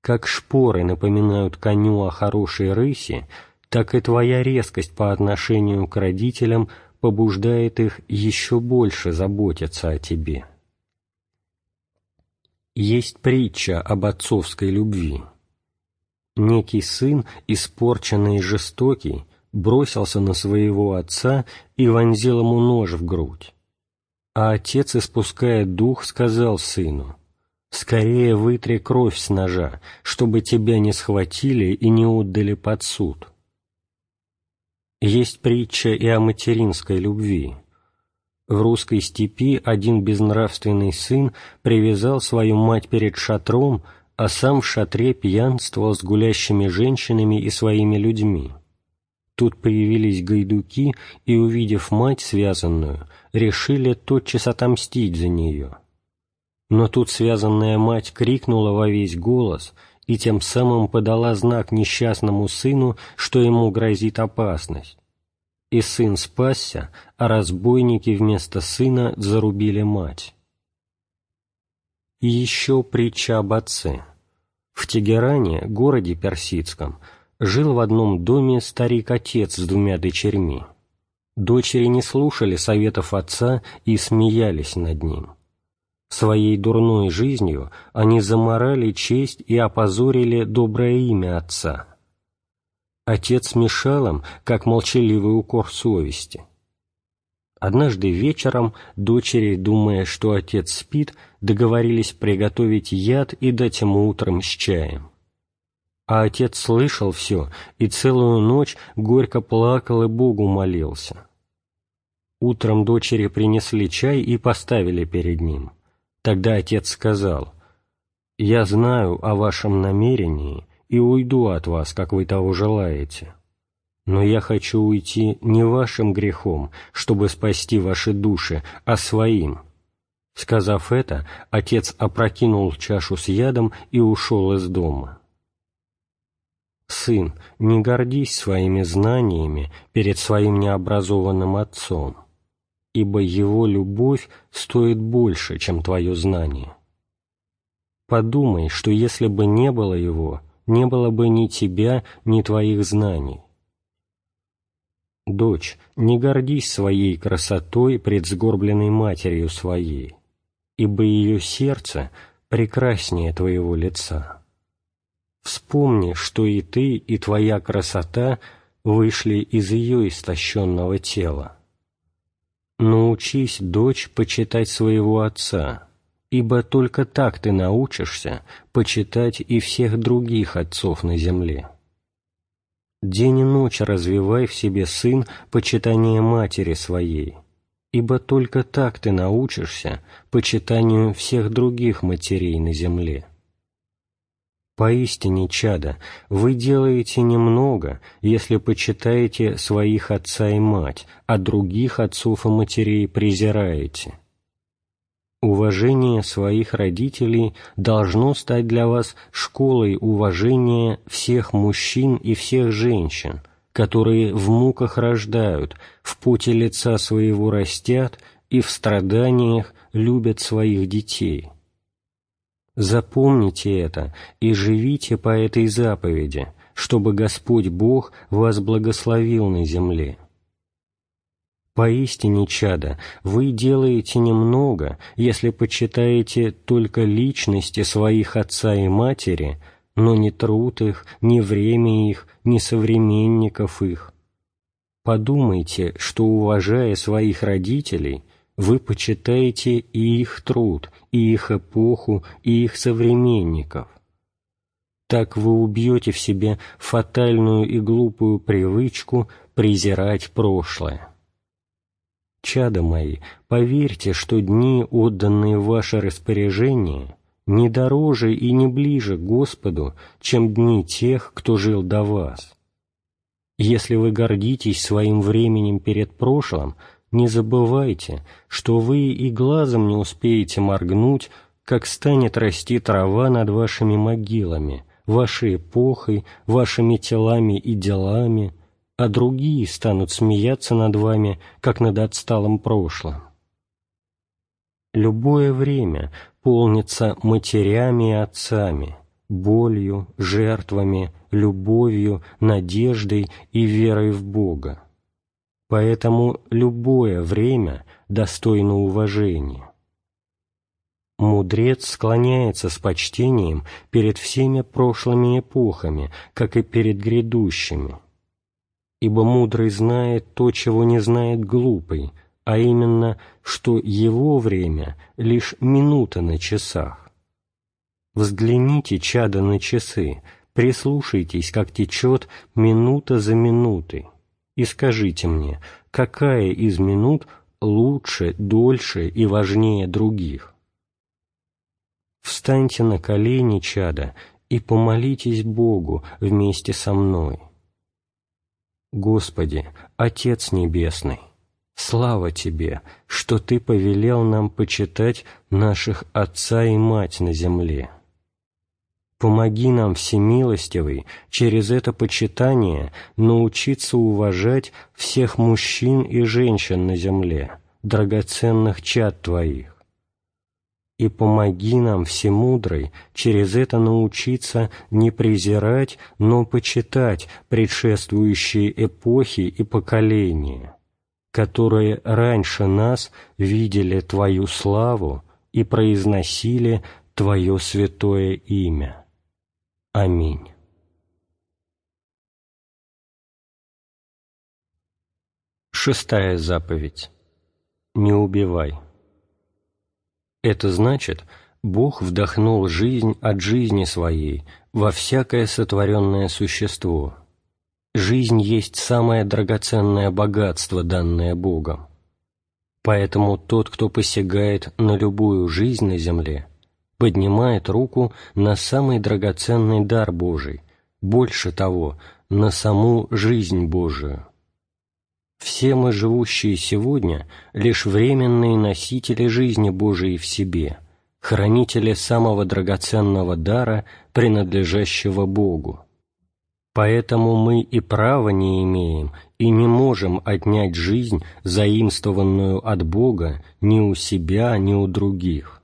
как шпоры напоминают коню о хорошей рысе, так и твоя резкость по отношению к родителям побуждает их еще больше заботиться о тебе. Есть притча об отцовской любви. Некий сын, испорченный и жестокий, бросился на своего отца и вонзил ему нож в грудь. А отец, испуская дух, сказал сыну, Скорее вытри кровь с ножа, чтобы тебя не схватили и не отдали под суд. Есть притча и о материнской любви. В русской степи один безнравственный сын привязал свою мать перед шатром, а сам в шатре пьянствовал с гулящими женщинами и своими людьми. Тут появились гайдуки и, увидев мать связанную, решили тотчас отомстить за нее. Но тут связанная мать крикнула во весь голос и тем самым подала знак несчастному сыну, что ему грозит опасность. И сын спасся, а разбойники вместо сына зарубили мать. И еще притча об отце. В Тегеране, городе персидском, жил в одном доме старик-отец с двумя дочерьми. Дочери не слушали советов отца и смеялись над ним. Своей дурной жизнью они заморали честь и опозорили доброе имя отца. Отец мешал им, как молчаливый укор совести. Однажды вечером дочери, думая, что отец спит, договорились приготовить яд и дать ему утром с чаем. А отец слышал все и целую ночь горько плакал и Богу молился. Утром дочери принесли чай и поставили перед ним. Тогда отец сказал, «Я знаю о вашем намерении и уйду от вас, как вы того желаете. Но я хочу уйти не вашим грехом, чтобы спасти ваши души, а своим». Сказав это, отец опрокинул чашу с ядом и ушел из дома. «Сын, не гордись своими знаниями перед своим необразованным отцом» ибо его любовь стоит больше, чем твое знание. Подумай, что если бы не было его, не было бы ни тебя, ни твоих знаний. Дочь, не гордись своей красотой пред сгорбленной матерью своей, ибо ее сердце прекраснее твоего лица. Вспомни, что и ты, и твоя красота вышли из ее истощенного тела. Научись, дочь, почитать своего отца, ибо только так ты научишься почитать и всех других отцов на земле. День и ночь развивай в себе, сын, почитание матери своей, ибо только так ты научишься почитанию всех других матерей на земле. Поистине, чада, вы делаете немного, если почитаете своих отца и мать, а других отцов и матерей презираете. Уважение своих родителей должно стать для вас школой уважения всех мужчин и всех женщин, которые в муках рождают, в поте лица своего растят и в страданиях любят своих детей. Запомните это и живите по этой заповеди, чтобы Господь Бог вас благословил на земле. Поистине, чада, вы делаете немного, если почитаете только личности своих отца и матери, но не труд их, не время их, не современников их. Подумайте, что, уважая своих родителей, вы почитаете и их труд, и их эпоху, и их современников. Так вы убьете в себе фатальную и глупую привычку презирать прошлое. Чада мои, поверьте, что дни, отданные в ваше распоряжение, не дороже и не ближе Господу, чем дни тех, кто жил до вас. Если вы гордитесь своим временем перед прошлым, не забывайте, что вы и глазом не успеете моргнуть, как станет расти трава над вашими могилами, вашей эпохой, вашими телами и делами, а другие станут смеяться над вами, как над отсталым прошлым. Любое время полнится матерями и отцами, болью, жертвами, любовью, надеждой и верой в Бога. Поэтому любое время достойно уважения. Мудрец склоняется с почтением перед всеми прошлыми эпохами, как и перед грядущими. Ибо мудрый знает то, чего не знает глупый, а именно, что его время — лишь минута на часах. Взгляните, чада, на часы, прислушайтесь, как течет минута за минутой и скажите мне, какая из минут лучше, дольше и важнее других? Встаньте на колени, чада, и помолитесь Богу вместе со мной. Господи, Отец Небесный, слава Тебе, что Ты повелел нам почитать наших Отца и Мать на земле. Помоги нам, Всемилостивый, через это почитание научиться уважать всех мужчин и женщин на земле, драгоценных чад Твоих. и помоги нам, Всемудрый, через это научиться не презирать, но почитать предшествующие эпохи и поколения, которые раньше нас видели Твою славу и произносили Твое святое имя. Аминь. Шестая заповедь. Не убивай. Это значит, Бог вдохнул жизнь от жизни своей во всякое сотворенное существо. Жизнь есть самое драгоценное богатство, данное Богом. Поэтому тот, кто посягает на любую жизнь на земле, поднимает руку на самый драгоценный дар Божий, больше того, на саму жизнь Божию. Все мы, живущие сегодня, лишь временные носители жизни Божией в себе, хранители самого драгоценного дара, принадлежащего Богу. Поэтому мы и права не имеем и не можем отнять жизнь, заимствованную от Бога, ни у себя, ни у других.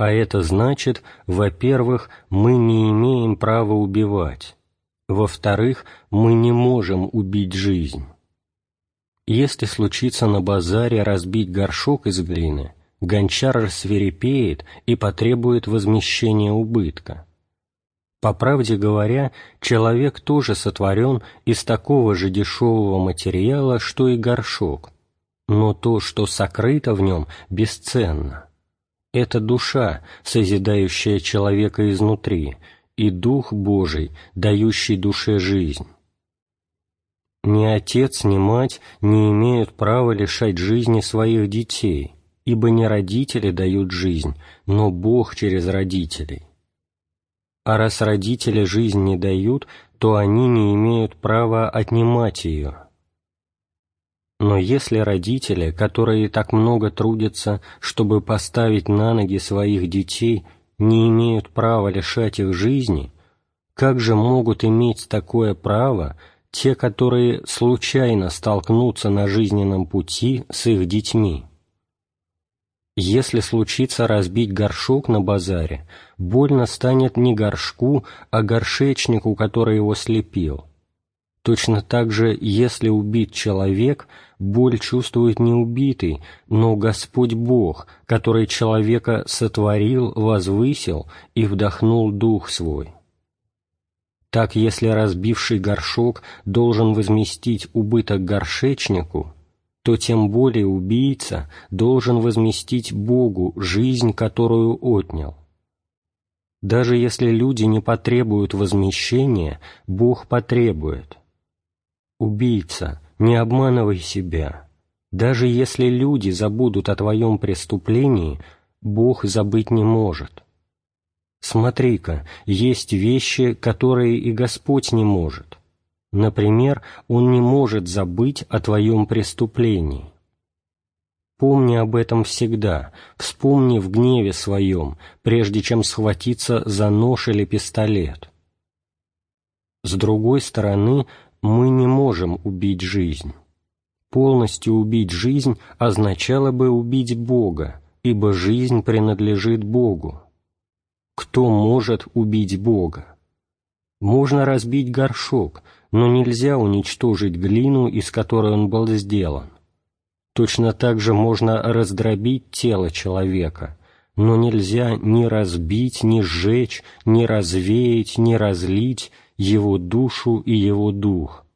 А это значит, во-первых, мы не имеем права убивать, во-вторых, мы не можем убить жизнь. Если случится на базаре разбить горшок из глины, гончар рассверепеет и потребует возмещения убытка. По правде говоря, человек тоже сотворен из такого же дешевого материала, что и горшок, но то, что сокрыто в нем, бесценно. Это душа, созидающая человека изнутри, и Дух Божий, дающий душе жизнь. Ни отец, ни мать не имеют права лишать жизни своих детей, ибо не родители дают жизнь, но Бог через родителей. А раз родители жизнь не дают, то они не имеют права отнимать ее. Но если родители, которые так много трудятся, чтобы поставить на ноги своих детей, не имеют права лишать их жизни, как же могут иметь такое право те, которые случайно столкнутся на жизненном пути с их детьми. Если случится разбить горшок на базаре, больно станет не горшку, а горшечнику, который его слепил. Точно так же, если убит человек, боль чувствует не убитый, но Господь Бог, который человека сотворил, возвысил и вдохнул Дух Свой. Так, если разбивший горшок должен возместить убыток горшечнику, то тем более убийца должен возместить Богу жизнь, которую отнял. Даже если люди не потребуют возмещения, Бог потребует. Убийца, не обманывай себя. Даже если люди забудут о твоем преступлении, Бог забыть не может. Смотри-ка, есть вещи, которые и Господь не может. Например, Он не может забыть о твоем преступлении. Помни об этом всегда, вспомни в гневе своем, прежде чем схватиться за нож или пистолет. С другой стороны, мы не можем убить жизнь. Полностью убить жизнь означало бы убить Бога, ибо жизнь принадлежит Богу кто может убить Бога. Можно разбить горшок, но нельзя уничтожить глину, из которой он был сделан. Точно так же можно раздробить тело человека, но нельзя ни разбить, ни сжечь, ни развеять, ни разлить его душу и его дух.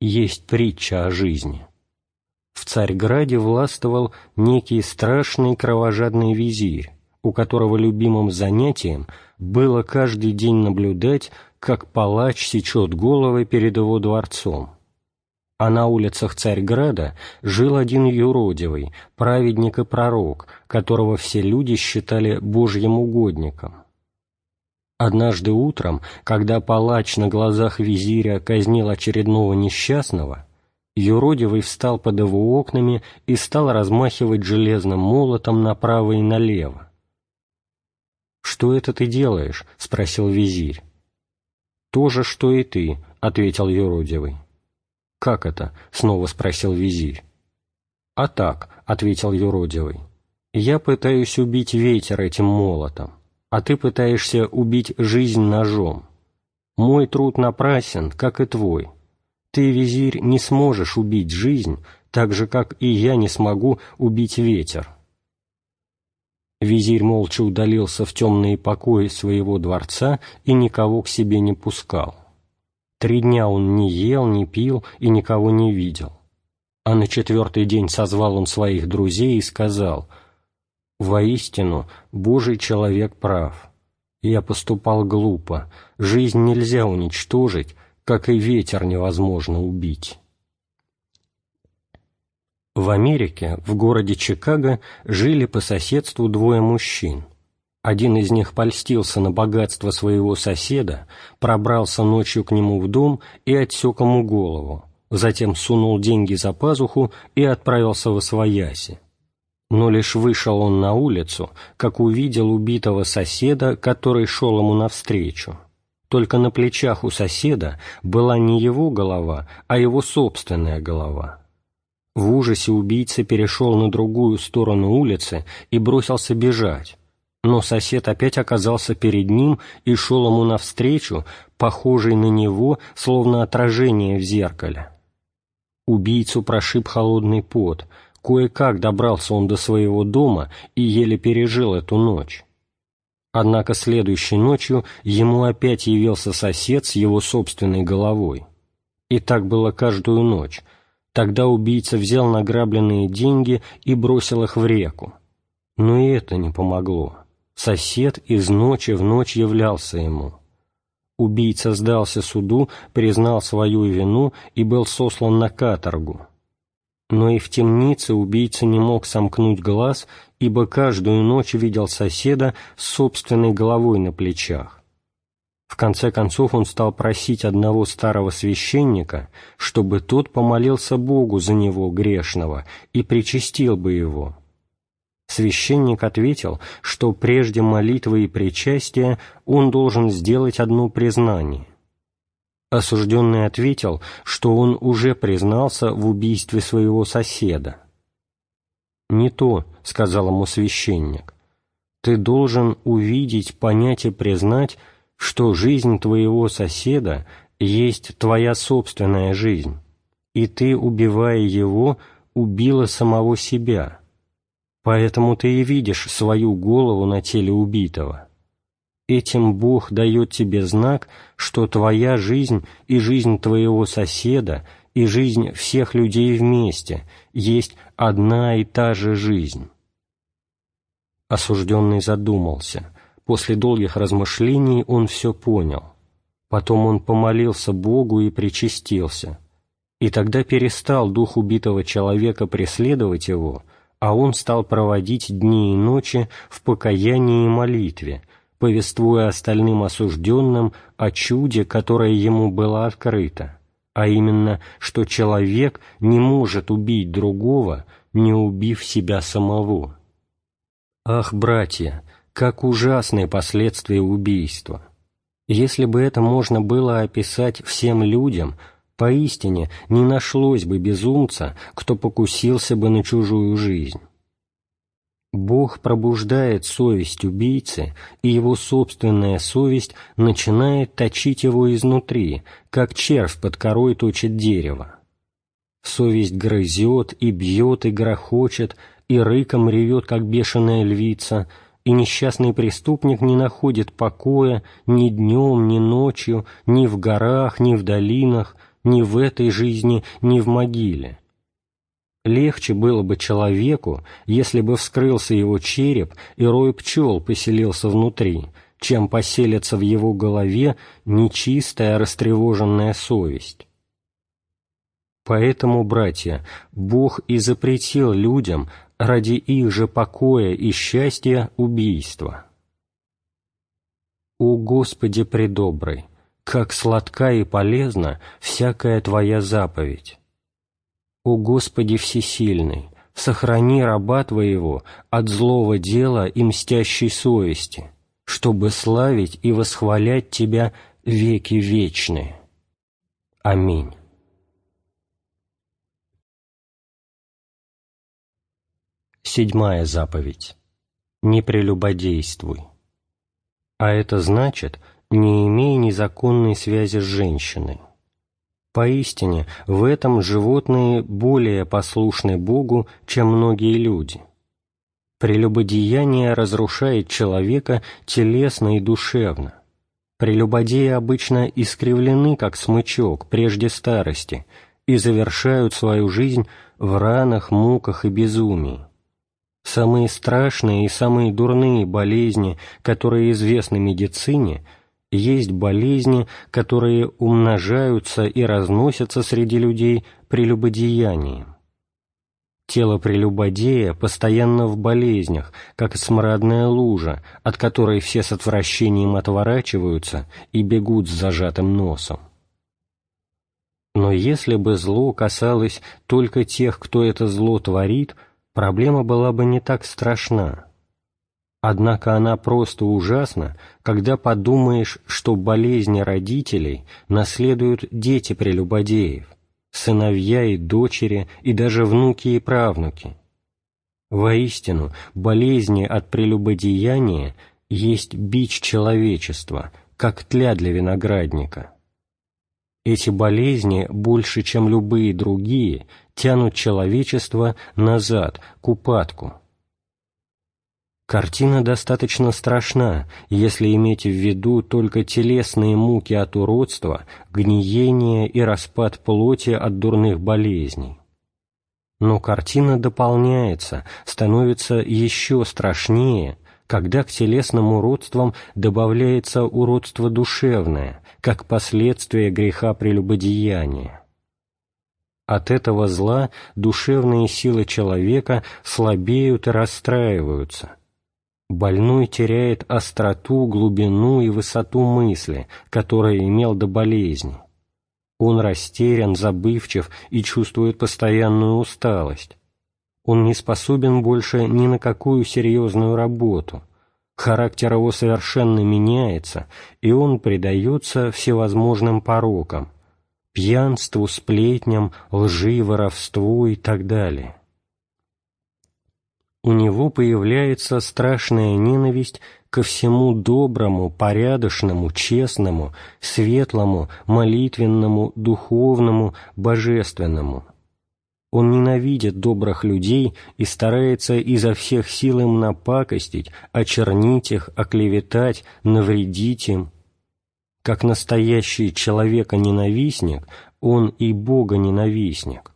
Есть притча о жизни. В Царьграде властвовал некий страшный кровожадный визирь, у которого любимым занятием было каждый день наблюдать, как палач сечет головы перед его дворцом. А на улицах Царьграда жил один юродивый, праведник и пророк, которого все люди считали божьим угодником. Однажды утром, когда палач на глазах визиря казнил очередного несчастного, юродивый встал под его окнами и стал размахивать железным молотом направо и налево. «Что это ты делаешь?» — спросил визирь. «То же, что и ты», — ответил юродивый. «Как это?» — снова спросил визирь. «А так», — ответил юродивый. Я пытаюсь убить ветер этим молотом, а ты пытаешься убить жизнь ножом. Мой труд напрасен, как и твой. Ты, визирь, не сможешь убить жизнь, так же, как и я не смогу убить ветер. Визирь молча удалился в темные покои своего дворца и никого к себе не пускал. Три дня он не ел, не пил и никого не видел. А на четвертый день созвал он своих друзей и сказал, «Воистину, Божий человек прав. Я поступал глупо, жизнь нельзя уничтожить, как и ветер невозможно убить». В Америке, в городе Чикаго, жили по соседству двое мужчин. Один из них польстился на богатство своего соседа, пробрался ночью к нему в дом и отсек ему голову, затем сунул деньги за пазуху и отправился в Освояси. Но лишь вышел он на улицу, как увидел убитого соседа, который шел ему навстречу. Только на плечах у соседа была не его голова, а его собственная голова. В ужасе убийца перешел на другую сторону улицы и бросился бежать, но сосед опять оказался перед ним и шел ему навстречу, похожий на него, словно отражение в зеркале. Убийцу прошиб холодный пот, кое-как добрался он до своего дома и еле пережил эту ночь. Однако следующей ночью ему опять явился сосед с его собственной головой. И так было каждую ночь. Тогда убийца взял награбленные деньги и бросил их в реку. Но и это не помогло. Сосед из ночи в ночь являлся ему. Убийца сдался суду, признал свою вину и был сослан на каторгу. Но и в темнице убийца не мог сомкнуть глаз, ибо каждую ночь видел соседа с собственной головой на плечах. В конце концов он стал просить одного старого священника, чтобы тот помолился Богу за него грешного и причастил бы его. Священник ответил, что прежде молитвы и причастия он должен сделать одно признание. Осужденный ответил, что он уже признался в убийстве своего соседа. «Не то», — сказал ему священник, — «ты должен увидеть, понять и признать, что жизнь твоего соседа есть твоя собственная жизнь, и ты, убивая его, убила самого себя» Поэтому ты и видишь свою голову на теле убитого. Этим Бог дает тебе знак, что твоя жизнь и жизнь твоего соседа и жизнь всех людей вместе есть одна и та же жизнь. Осужденный задумался. После долгих размышлений он все понял. Потом он помолился Богу и причастился. И тогда перестал дух убитого человека преследовать его – а он стал проводить дни и ночи в покаянии и молитве, повествуя остальным осужденным о чуде, которое ему было открыто, а именно, что человек не может убить другого, не убив себя самого. Ах, братья, как ужасны последствия убийства! Если бы это можно было описать всем людям – Поистине не нашлось бы безумца, кто покусился бы на чужую жизнь. Бог пробуждает совесть убийцы, и его собственная совесть начинает точить его изнутри, как червь под корой точит дерево. Совесть грызет и бьет и грохочет, и рыком ревет, как бешеная львица, и несчастный преступник не находит покоя ни днем, ни ночью, ни в горах, ни в долинах, ни в этой жизни, ни в могиле. Легче было бы человеку, если бы вскрылся его череп и рой пчел поселился внутри, чем поселится в его голове нечистая растревоженная совесть. Поэтому, братья, Бог и запретил людям ради их же покоя и счастья убийство. «О Господи предобрый!» как сладка и полезна всякая Твоя заповедь. О Господи Всесильный, сохрани раба Твоего от злого дела и мстящей совести, чтобы славить и восхвалять Тебя веки вечные. Аминь. Седьмая заповедь. Не прелюбодействуй. А это значит, не имей незаконной связи с женщиной. Поистине, в этом животные более послушны Богу, чем многие люди. Прелюбодеяние разрушает человека телесно и душевно. Прелюбодеи обычно искривлены, как смычок, прежде старости, и завершают свою жизнь в ранах, муках и безумии. Самые страшные и самые дурные болезни, которые известны медицине – есть болезни, которые умножаются и разносятся среди людей прелюбодеянием. Тело прелюбодея постоянно в болезнях, как смрадная лужа, от которой все с отвращением отворачиваются и бегут с зажатым носом. Но если бы зло касалось только тех, кто это зло творит, проблема была бы не так страшна. Однако она просто ужасна, когда подумаешь, что болезни родителей наследуют дети прелюбодеев, сыновья и дочери, и даже внуки и правнуки. Воистину, болезни от прелюбодеяния есть бич человечества, как тля для виноградника. Эти болезни, больше чем любые другие, тянут человечество назад, к упадку – Картина достаточно страшна, если иметь в виду только телесные муки от уродства, гниение и распад плоти от дурных болезней. Но картина дополняется, становится еще страшнее, когда к телесным уродствам добавляется уродство душевное, как последствие греха прелюбодеяния. От этого зла душевные силы человека слабеют и расстраиваются – Больной теряет остроту, глубину и высоту мысли, которые имел до болезни. Он растерян, забывчив и чувствует постоянную усталость. Он не способен больше ни на какую серьезную работу. Характер его совершенно меняется, и он предается всевозможным порокам – пьянству, сплетням, лжи, воровству и так далее у него появляется страшная ненависть ко всему доброму, порядочному, честному, светлому, молитвенному, духовному, божественному. Он ненавидит добрых людей и старается изо всех сил им напакостить, очернить их, оклеветать, навредить им. Как настоящий человека-ненавистник, он и Бога-ненавистник.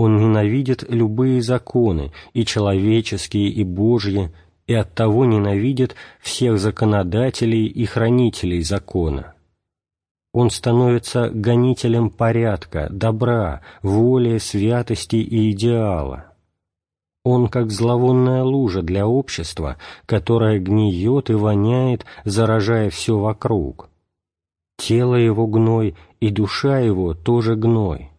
Он ненавидит любые законы, и человеческие, и Божьи, и оттого ненавидит всех законодателей и хранителей закона. Он становится гонителем порядка, добра, воли, святости и идеала. Он как зловонная лужа для общества, которая гниет и воняет, заражая все вокруг. Тело его гной, и душа его тоже гной.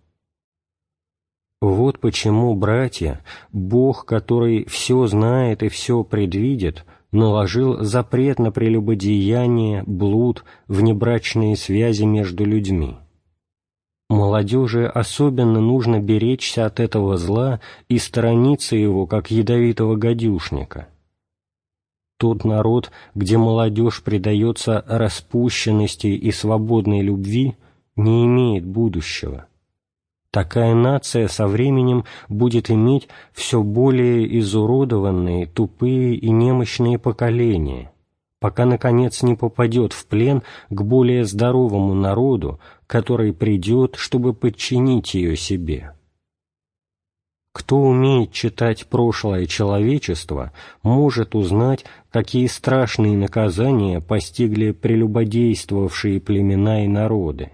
Вот почему, братья, Бог, который все знает и все предвидит, наложил запрет на прелюбодеяние, блуд, внебрачные связи между людьми. Молодежи особенно нужно беречься от этого зла и сторониться его, как ядовитого гадюшника. Тот народ, где молодежь предается распущенности и свободной любви, не имеет будущего. Такая нация со временем будет иметь все более изуродованные, тупые и немощные поколения, пока, наконец, не попадет в плен к более здоровому народу, который придет, чтобы подчинить ее себе. Кто умеет читать прошлое человечества, может узнать, какие страшные наказания постигли прелюбодействовавшие племена и народы.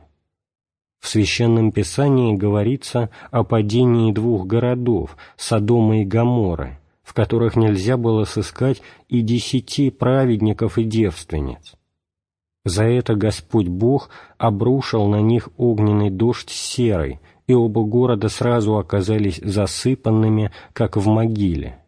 В Священном Писании говорится о падении двух городов, Содома и Гоморры, в которых нельзя было сыскать и десяти праведников и девственниц. За это Господь Бог обрушил на них огненный дождь серый, и оба города сразу оказались засыпанными, как в могиле.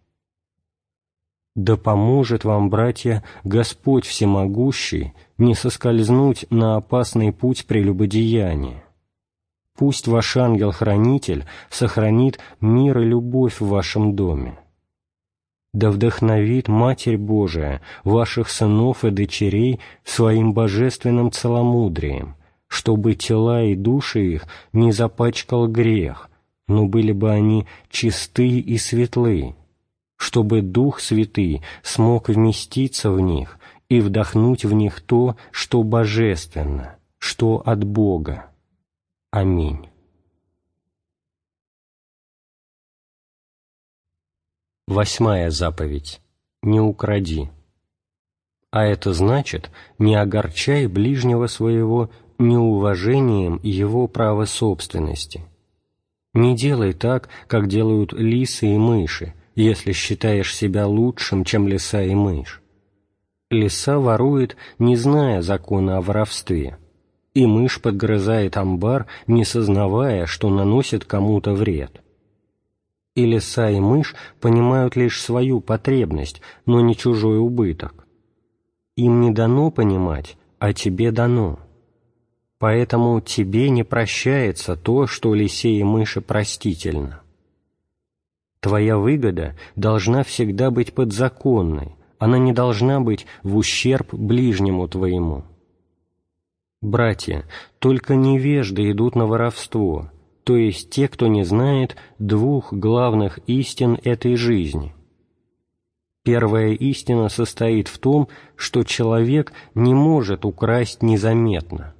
Да поможет вам, братья, Господь Всемогущий не соскользнуть на опасный путь прелюбодеяния. Пусть ваш ангел-хранитель сохранит мир и любовь в вашем доме. Да вдохновит Матерь Божия ваших сынов и дочерей своим божественным целомудрием, чтобы тела и души их не запачкал грех, но были бы они чисты и светлы, чтобы Дух Святый смог вместиться в них и вдохнуть в них то, что божественно, что от Бога. Аминь. Восьмая заповедь. Не укради. А это значит, не огорчай ближнего своего неуважением его права собственности. Не делай так, как делают лисы и мыши, если считаешь себя лучшим, чем лиса и мышь. Лиса ворует, не зная закона о воровстве, и мышь подгрызает амбар, не сознавая, что наносит кому-то вред. И лиса и мышь понимают лишь свою потребность, но не чужой убыток. Им не дано понимать, а тебе дано. Поэтому тебе не прощается то, что лисе и мыши простительно. Твоя выгода должна всегда быть подзаконной, она не должна быть в ущерб ближнему твоему. Братья, только невежды идут на воровство, то есть те, кто не знает двух главных истин этой жизни. Первая истина состоит в том, что человек не может украсть незаметно –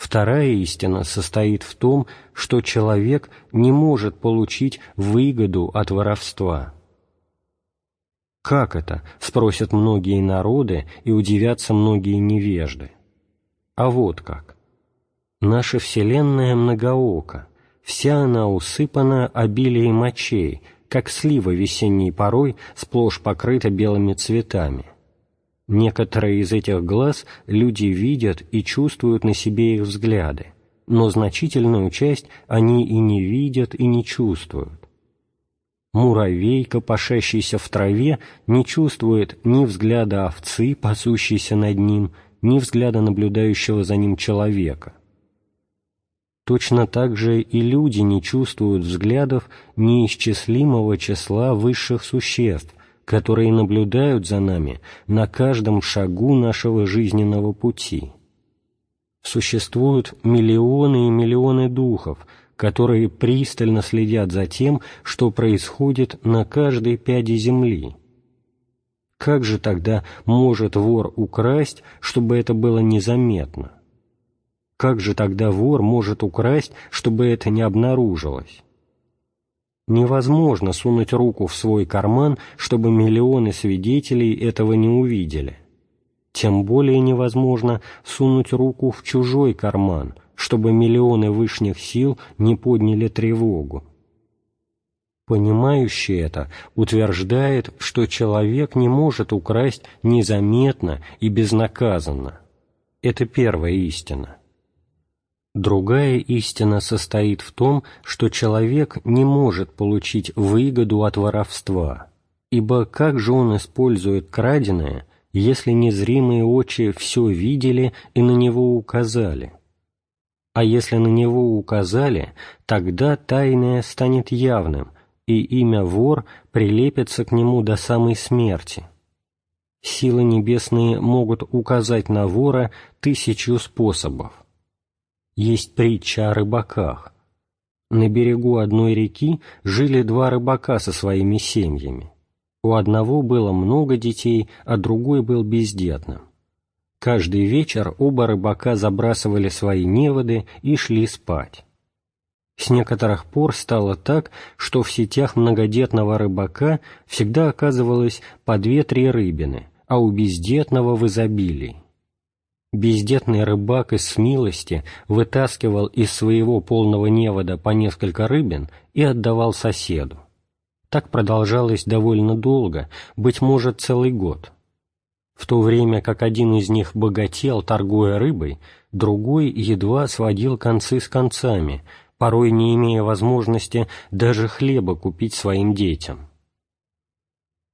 Вторая истина состоит в том, что человек не может получить выгоду от воровства. «Как это?» — спросят многие народы и удивятся многие невежды. А вот как. Наша Вселенная многоока, вся она усыпана обилием мочей, как слива весенней порой сплошь покрыта белыми цветами — Некоторые из этих глаз люди видят и чувствуют на себе их взгляды, но значительную часть они и не видят, и не чувствуют. Муравей, копошащийся в траве, не чувствует ни взгляда овцы, пасущейся над ним, ни взгляда наблюдающего за ним человека. Точно так же и люди не чувствуют взглядов неисчислимого числа высших существ, которые наблюдают за нами на каждом шагу нашего жизненного пути. Существуют миллионы и миллионы духов, которые пристально следят за тем, что происходит на каждой пяде земли. Как же тогда может вор украсть, чтобы это было незаметно? Как же тогда вор может украсть, чтобы это не обнаружилось? Невозможно сунуть руку в свой карман, чтобы миллионы свидетелей этого не увидели. Тем более невозможно сунуть руку в чужой карман, чтобы миллионы вышних сил не подняли тревогу. Понимающий это утверждает, что человек не может украсть незаметно и безнаказанно. Это первая истина. Другая истина состоит в том, что человек не может получить выгоду от воровства, ибо как же он использует краденое, если незримые очи все видели и на него указали? А если на него указали, тогда тайное станет явным, и имя вор прилепится к нему до самой смерти. Силы небесные могут указать на вора тысячу способов есть притча о рыбаках. На берегу одной реки жили два рыбака со своими семьями. У одного было много детей, а другой был бездетным. Каждый вечер оба рыбака забрасывали свои неводы и шли спать. С некоторых пор стало так, что в сетях многодетного рыбака всегда оказывалось по две-три рыбины, а у бездетного в изобилии. Бездетный рыбак из смилости вытаскивал из своего полного невода по несколько рыбин и отдавал соседу. Так продолжалось довольно долго, быть может, целый год. В то время как один из них богател, торгуя рыбой, другой едва сводил концы с концами, порой не имея возможности даже хлеба купить своим детям.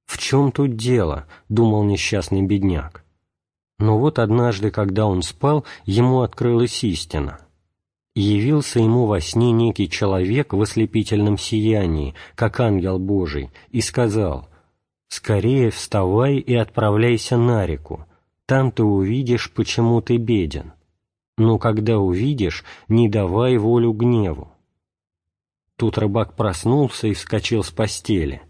«В чем тут дело?» — думал несчастный бедняк. Но вот однажды, когда он спал, ему открылась истина. Явился ему во сне некий человек в ослепительном сиянии, как ангел Божий, и сказал Скорее вставай и отправляйся на реку, там ты увидишь, почему ты беден. Но когда увидишь, не давай волю гневу. Тут рыбак проснулся и вскочил с постели.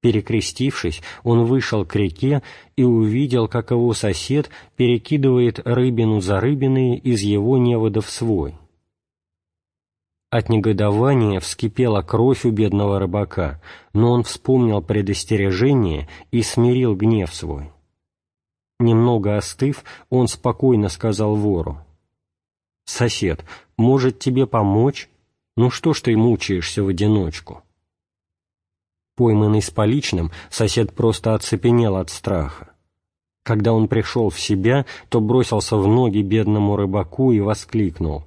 Перекрестившись, он вышел к реке и увидел, как его сосед перекидывает рыбину за рыбиной из его невода в свой. От негодования вскипела кровь у бедного рыбака, но он вспомнил предостережение и смирил гнев свой. Немного остыв, он спокойно сказал вору, «Сосед, может тебе помочь? Ну что ж ты мучаешься в одиночку?» Пойманный с поличным, сосед просто оцепенел от страха. Когда он пришел в себя, то бросился в ноги бедному рыбаку и воскликнул.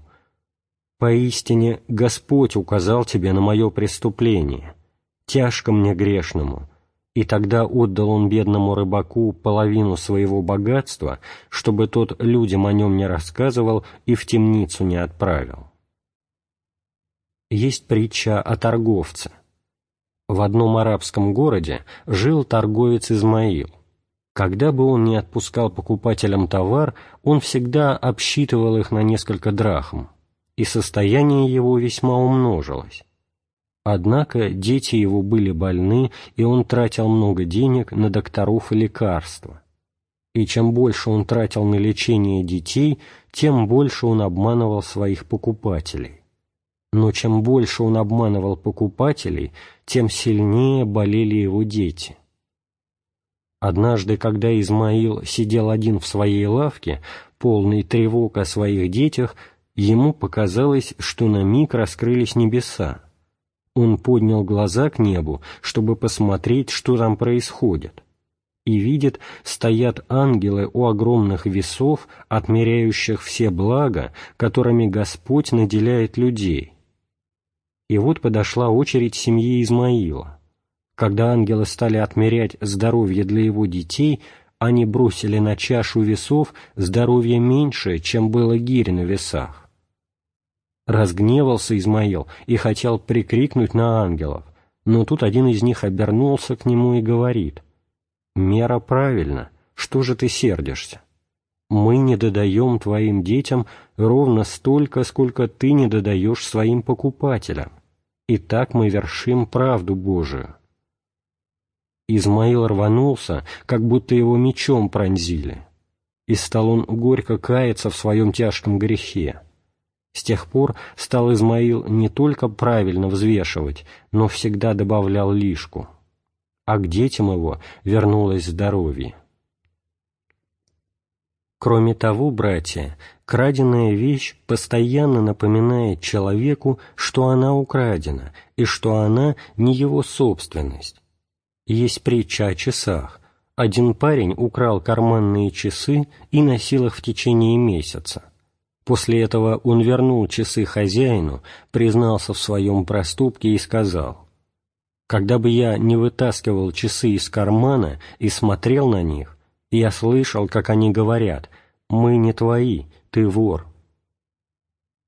«Поистине Господь указал тебе на мое преступление, тяжко мне грешному, и тогда отдал он бедному рыбаку половину своего богатства, чтобы тот людям о нем не рассказывал и в темницу не отправил. Есть притча о торговце. В одном арабском городе жил торговец Измаил. Когда бы он не отпускал покупателям товар, он всегда обсчитывал их на несколько драхм, и состояние его весьма умножилось. Однако дети его были больны, и он тратил много денег на докторов и лекарства. И чем больше он тратил на лечение детей, тем больше он обманывал своих покупателей. Но чем больше он обманывал покупателей, тем сильнее болели его дети. Однажды, когда Измаил сидел один в своей лавке, полный тревог о своих детях, ему показалось, что на миг раскрылись небеса он поднял глаза к небу, чтобы посмотреть, что там происходит, и видит, стоят ангелы у огромных весов, отмеряющих все блага, которыми Господь наделяет людей. И вот подошла очередь семьи Измаила. Когда ангелы стали отмерять здоровье для его детей, они бросили на чашу весов здоровье меньше, чем было гирь на весах. Разгневался Измаил и хотел прикрикнуть на ангелов, но тут один из них обернулся к нему и говорит, «Мера правильна, что же ты сердишься? Мы не додаем твоим детям ровно столько, сколько ты не додаешь своим покупателям, и так мы вершим правду Божию». Измаил рванулся, как будто его мечом пронзили, и стал он горько каяться в своем тяжком грехе. С тех пор стал Измаил не только правильно взвешивать, но всегда добавлял лишку. А к детям его вернулось здоровье. Кроме того, братья, краденая вещь постоянно напоминает человеку, что она украдена и что она не его собственность. Есть притча о часах. Один парень украл карманные часы и носил их в течение месяца. После этого он вернул часы хозяину, признался в своем проступке и сказал, «Когда бы я не вытаскивал часы из кармана и смотрел на них, я слышал, как они говорят, «Мы не твои, ты вор».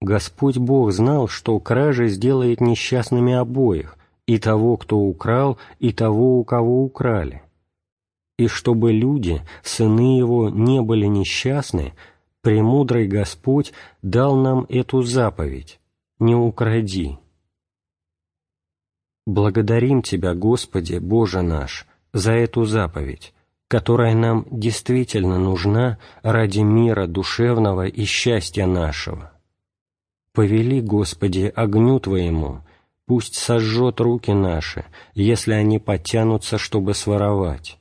Господь Бог знал, что кража сделает несчастными обоих, и того, кто украл, и того, у кого украли. И чтобы люди, сыны его, не были несчастны, премудрый Господь дал нам эту заповедь «Не укради». Благодарим Тебя, Господи, Боже наш, за эту заповедь, которая нам действительно нужна ради мира душевного и счастья нашего. Повели, Господи, огню Твоему, пусть сожжет руки наши, если они потянутся, чтобы своровать.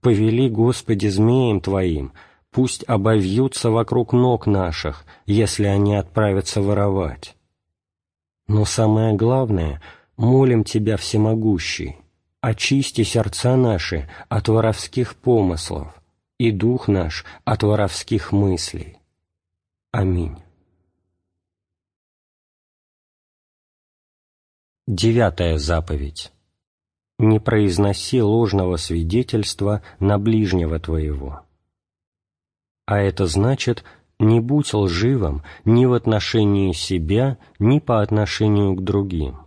Повели, Господи, змеям Твоим, пусть обовьются вокруг ног наших, если они отправятся воровать. Но самое главное, молим Тебя, Всемогущий, очисти сердца наши от воровских помыслов и дух наш от воровских мыслей. Аминь. Девятая заповедь. Не произноси ложного свидетельства на ближнего твоего а это значит «не будь лживым ни в отношении себя, ни по отношению к другим».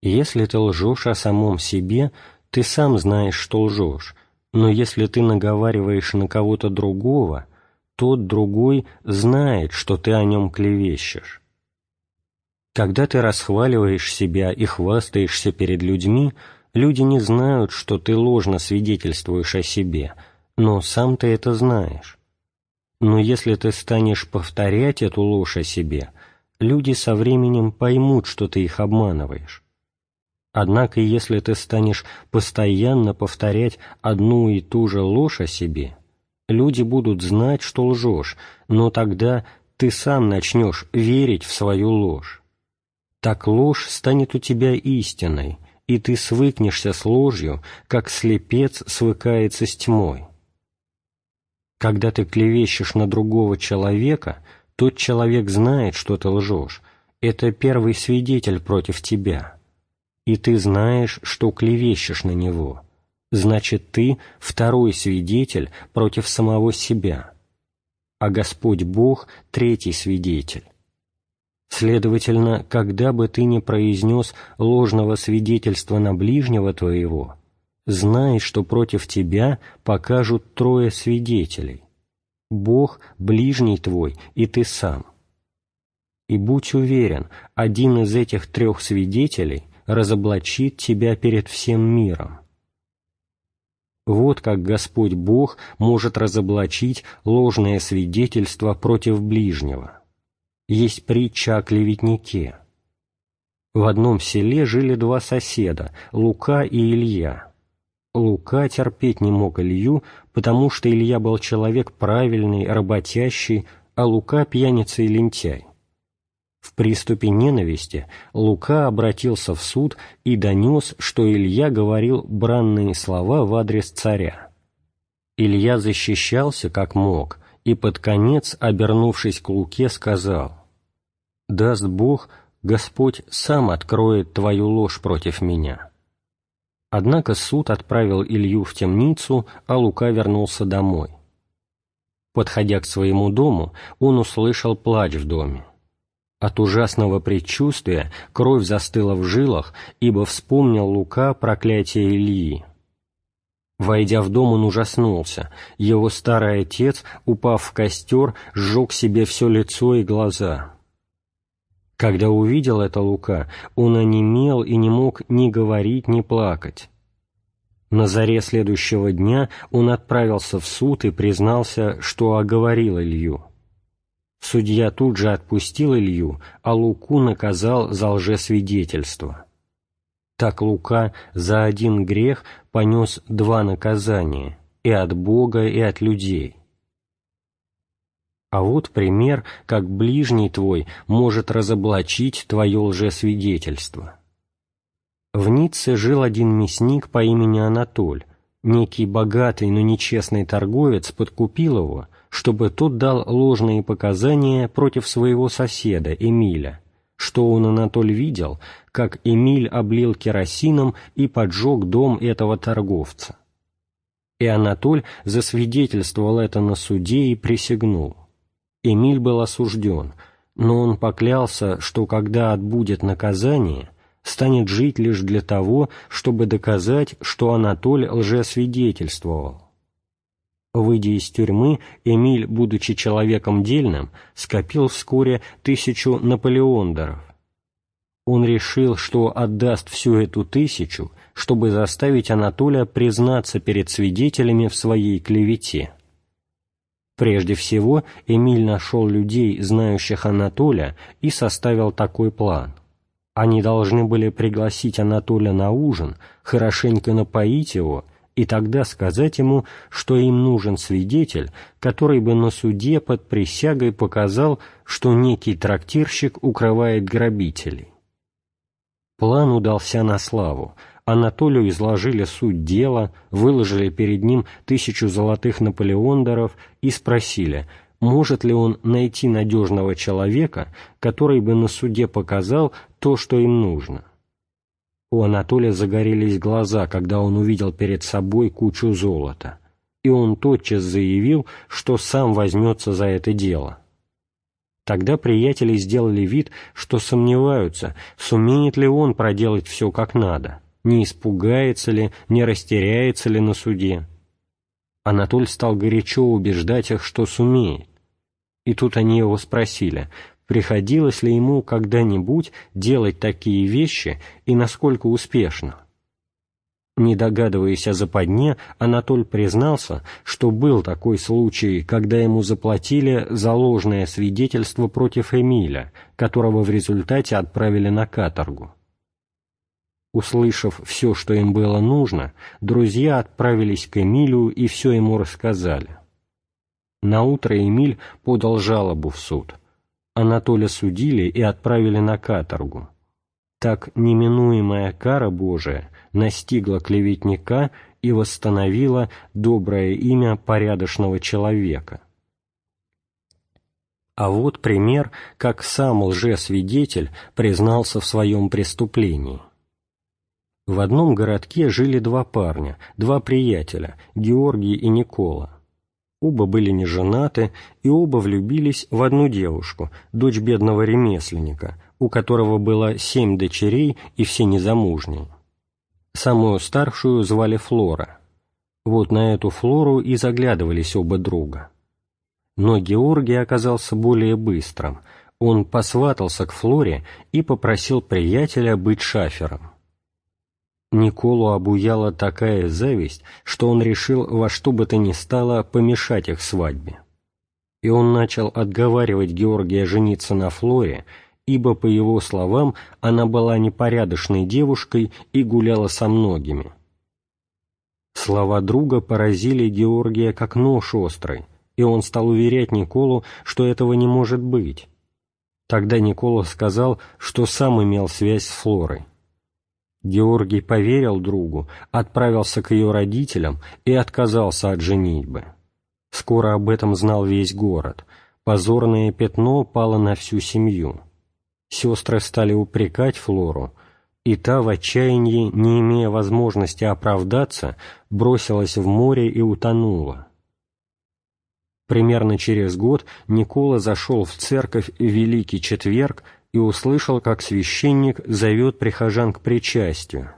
Если ты лжешь о самом себе, ты сам знаешь, что лжешь, но если ты наговариваешь на кого-то другого, тот другой знает, что ты о нем клевещешь. Когда ты расхваливаешь себя и хвастаешься перед людьми, люди не знают, что ты ложно свидетельствуешь о себе, но сам ты это знаешь. Но если ты станешь повторять эту ложь о себе, люди со временем поймут, что ты их обманываешь. Однако, если ты станешь постоянно повторять одну и ту же ложь о себе, люди будут знать, что лжешь, но тогда ты сам начнешь верить в свою ложь. Так ложь станет у тебя истиной, и ты свыкнешься с ложью, как слепец свыкается с тьмой. Когда ты клевещешь на другого человека, тот человек знает, что ты лжешь. Это первый свидетель против тебя. И ты знаешь, что клевещешь на него. Значит, ты второй свидетель против самого себя. А Господь Бог — третий свидетель. Следовательно, когда бы ты ни произнес ложного свидетельства на ближнего твоего, знай, что против тебя покажут трое свидетелей – Бог, ближний твой и ты сам. И будь уверен, один из этих трех свидетелей разоблачит тебя перед всем миром. Вот как Господь Бог может разоблачить ложное свидетельство против ближнего. Есть притча о клеветнике. В одном селе жили два соседа, Лука и Илья. Лука терпеть не мог Илью, потому что Илья был человек правильный, работящий, а Лука – пьяница и лентяй. В приступе ненависти Лука обратился в суд и донес, что Илья говорил бранные слова в адрес царя. Илья защищался как мог и под конец, обернувшись к Луке, сказал «Даст Бог, Господь сам откроет твою ложь против меня». Однако суд отправил Илью в темницу, а Лука вернулся домой. Подходя к своему дому, он услышал плач в доме. От ужасного предчувствия кровь застыла в жилах, ибо вспомнил Лука проклятие Ильи. Войдя в дом, он ужаснулся. Его старый отец, упав в костер, сжег себе все лицо и глаза. Когда увидел это Лука, он онемел и не мог ни говорить, ни плакать. На заре следующего дня он отправился в суд и признался, что оговорил Илью. Судья тут же отпустил Илью, а Луку наказал за лжесвидетельство. Так Лука за один грех понес два наказания – и от Бога, и от людей. А вот пример, как ближний твой может разоблачить твое лжесвидетельство. В Ницце жил один мясник по имени Анатоль. Некий богатый, но нечестный торговец подкупил его, чтобы тот дал ложные показания против своего соседа, Эмиля, что он, Анатоль, видел, как Эмиль облил керосином и поджег дом этого торговца. И Анатоль засвидетельствовал это на суде и присягнул. Эмиль был осужден, но он поклялся, что когда отбудет наказание, станет жить лишь для того, чтобы доказать, что Анатоль лжесвидетельствовал. Выйдя из тюрьмы, Эмиль, будучи человеком дельным, скопил вскоре тысячу наполеондеров. Он решил, что отдаст всю эту тысячу, чтобы заставить Анатолия признаться перед свидетелями в своей клевете. Прежде всего, Эмиль нашел людей, знающих Анатолия, и составил такой план. Они должны были пригласить Анатолия на ужин, хорошенько напоить его и тогда сказать ему, что им нужен свидетель, который бы на суде под присягой показал, что некий трактирщик укрывает грабителей. План удался на славу, Анатолию изложили суть дела, выложили перед ним тысячу золотых наполеондеров и спросили, может ли он найти надежного человека, который бы на суде показал то, что им нужно. У Анатолия загорелись глаза, когда он увидел перед собой кучу золота, и он тотчас заявил, что сам возьмется за это дело. Тогда приятели сделали вид, что сомневаются, сумеет ли он проделать все как надо – не испугается ли, не растеряется ли на суде. Анатоль стал горячо убеждать их, что сумеет. И тут они его спросили, приходилось ли ему когда-нибудь делать такие вещи и насколько успешно. Не догадываясь о западне, Анатоль признался, что был такой случай, когда ему заплатили за ложное свидетельство против Эмиля, которого в результате отправили на каторгу. Услышав все, что им было нужно, друзья отправились к Эмилю и все ему рассказали. Наутро Эмиль подал жалобу в суд. Анатолия судили и отправили на каторгу. Так неминуемая кара Божия настигла клеветника и восстановила доброе имя порядочного человека. А вот пример, как сам лжесвидетель признался в своем преступлении. В одном городке жили два парня, два приятеля, Георгий и Никола. Оба были не женаты, и оба влюбились в одну девушку, дочь бедного ремесленника, у которого было семь дочерей и все незамужние. Самую старшую звали Флора. Вот на эту Флору и заглядывались оба друга. Но Георгий оказался более быстрым. Он посватался к Флоре и попросил приятеля быть шафером. Николу обуяла такая зависть, что он решил во что бы то ни стало помешать их свадьбе. И он начал отговаривать Георгия жениться на Флоре, ибо, по его словам, она была непорядочной девушкой и гуляла со многими. Слова друга поразили Георгия как нож острый, и он стал уверять Николу, что этого не может быть. Тогда Никола сказал, что сам имел связь с Флорой. Георгий поверил другу, отправился к ее родителям и отказался от женитьбы. Скоро об этом знал весь город. Позорное пятно пало на всю семью. Сестры стали упрекать Флору, и та в отчаянии, не имея возможности оправдаться, бросилась в море и утонула. Примерно через год Никола зашел в церковь в Великий Четверг и услышал, как священник зовет прихожан к причастию.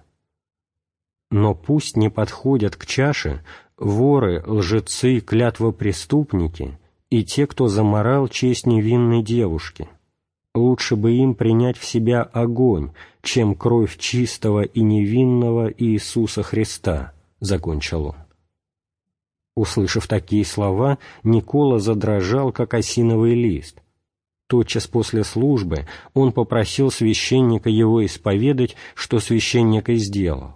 Но пусть не подходят к чаше воры, лжецы, клятвопреступники и те, кто заморал честь невинной девушки – лучше бы им принять в себя огонь, чем кровь чистого и невинного Иисуса Христа», — закончил он. Услышав такие слова, Никола задрожал, как осиновый лист. Тотчас после службы он попросил священника его исповедать, что священник и сделал.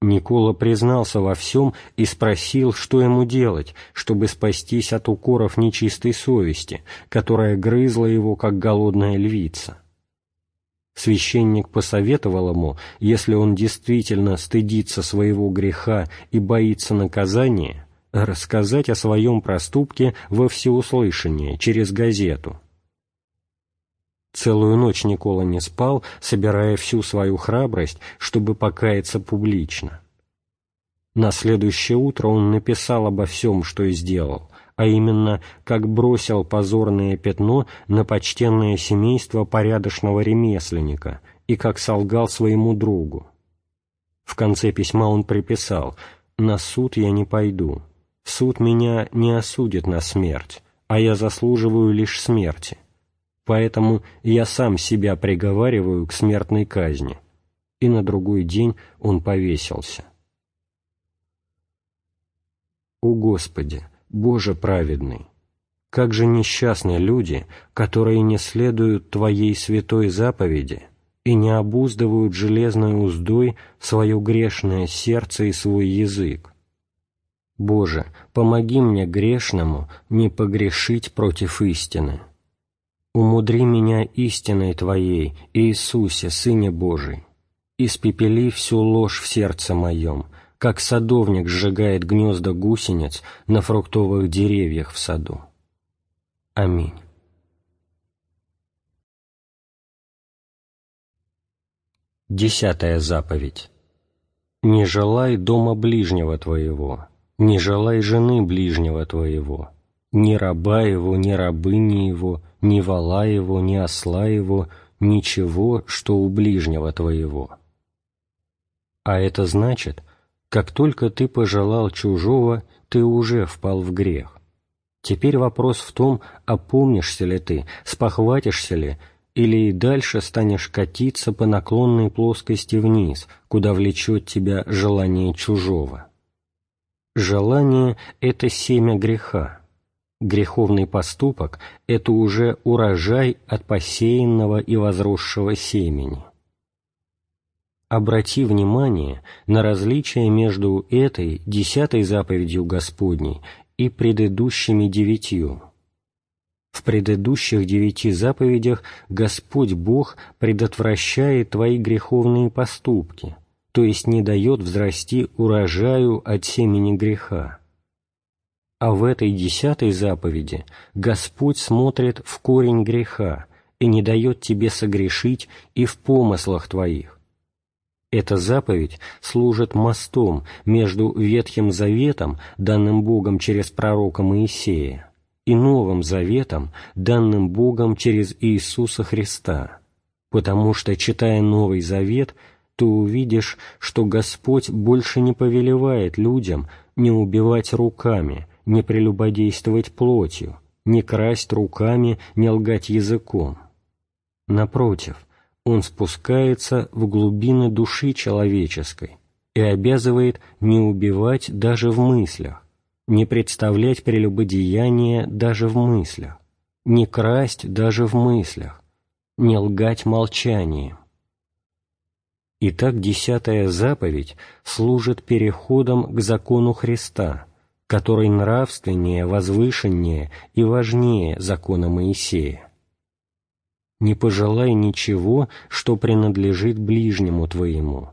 Никола признался во всем и спросил, что ему делать, чтобы спастись от укоров нечистой совести, которая грызла его, как голодная львица. Священник посоветовал ему, если он действительно стыдится своего греха и боится наказания, рассказать о своем проступке во всеуслышание через газету – Целую ночь Никола не спал, собирая всю свою храбрость, чтобы покаяться публично. На следующее утро он написал обо всем, что сделал, а именно, как бросил позорное пятно на почтенное семейство порядочного ремесленника и как солгал своему другу. В конце письма он приписал «На суд я не пойду. Суд меня не осудит на смерть, а я заслуживаю лишь смерти» поэтому я сам себя приговариваю к смертной казни». И на другой день он повесился. «О Господи, Боже праведный! Как же несчастны люди, которые не следуют Твоей святой заповеди и не обуздывают железной уздой свое грешное сердце и свой язык! Боже, помоги мне грешному не погрешить против истины!» Умудри меня истиной Твоей, Иисусе, Сыне Божий. Испепели всю ложь в сердце моем, как садовник сжигает гнезда гусениц на фруктовых деревьях в саду. Аминь. Десятая заповедь. «Не желай дома ближнего твоего, не желай жены ближнего твоего, ни раба его, ни рабыни его, ни вала его, ни осла его, ничего, что у ближнего твоего. А это значит, как только ты пожелал чужого, ты уже впал в грех. Теперь вопрос в том, опомнишься ли ты, спохватишься ли, или и дальше станешь катиться по наклонной плоскости вниз, куда влечет тебя желание чужого. Желание — это семя греха. Греховный поступок — это уже урожай от посеянного и возросшего семени. Обрати внимание на различие между этой, десятой заповедью Господней, и предыдущими девятью. В предыдущих девяти заповедях Господь Бог предотвращает твои греховные поступки — то есть не дает взрасти урожаю от семени греха. А в этой десятой заповеди Господь смотрит в корень греха и не дает тебе согрешить и в помыслах твоих. Эта заповедь служит мостом между Ветхим Заветом, данным Богом через пророка Моисея, и Новым Заветом, данным Богом через Иисуса Христа, потому что, читая Новый Завет, то увидишь, что Господь больше не повелевает людям не убивать руками, не прелюбодействовать плотью, не красть руками, не лгать языком. Напротив, Он спускается в глубины души человеческой и обязывает не убивать даже в мыслях, не представлять прелюбодеяние даже в мыслях, не красть даже в мыслях, не лгать молчанием, Итак, десятая заповедь служит переходом к закону Христа, который нравственнее, возвышеннее и важнее закона Моисея. «Не пожелай ничего, что принадлежит ближнему твоему,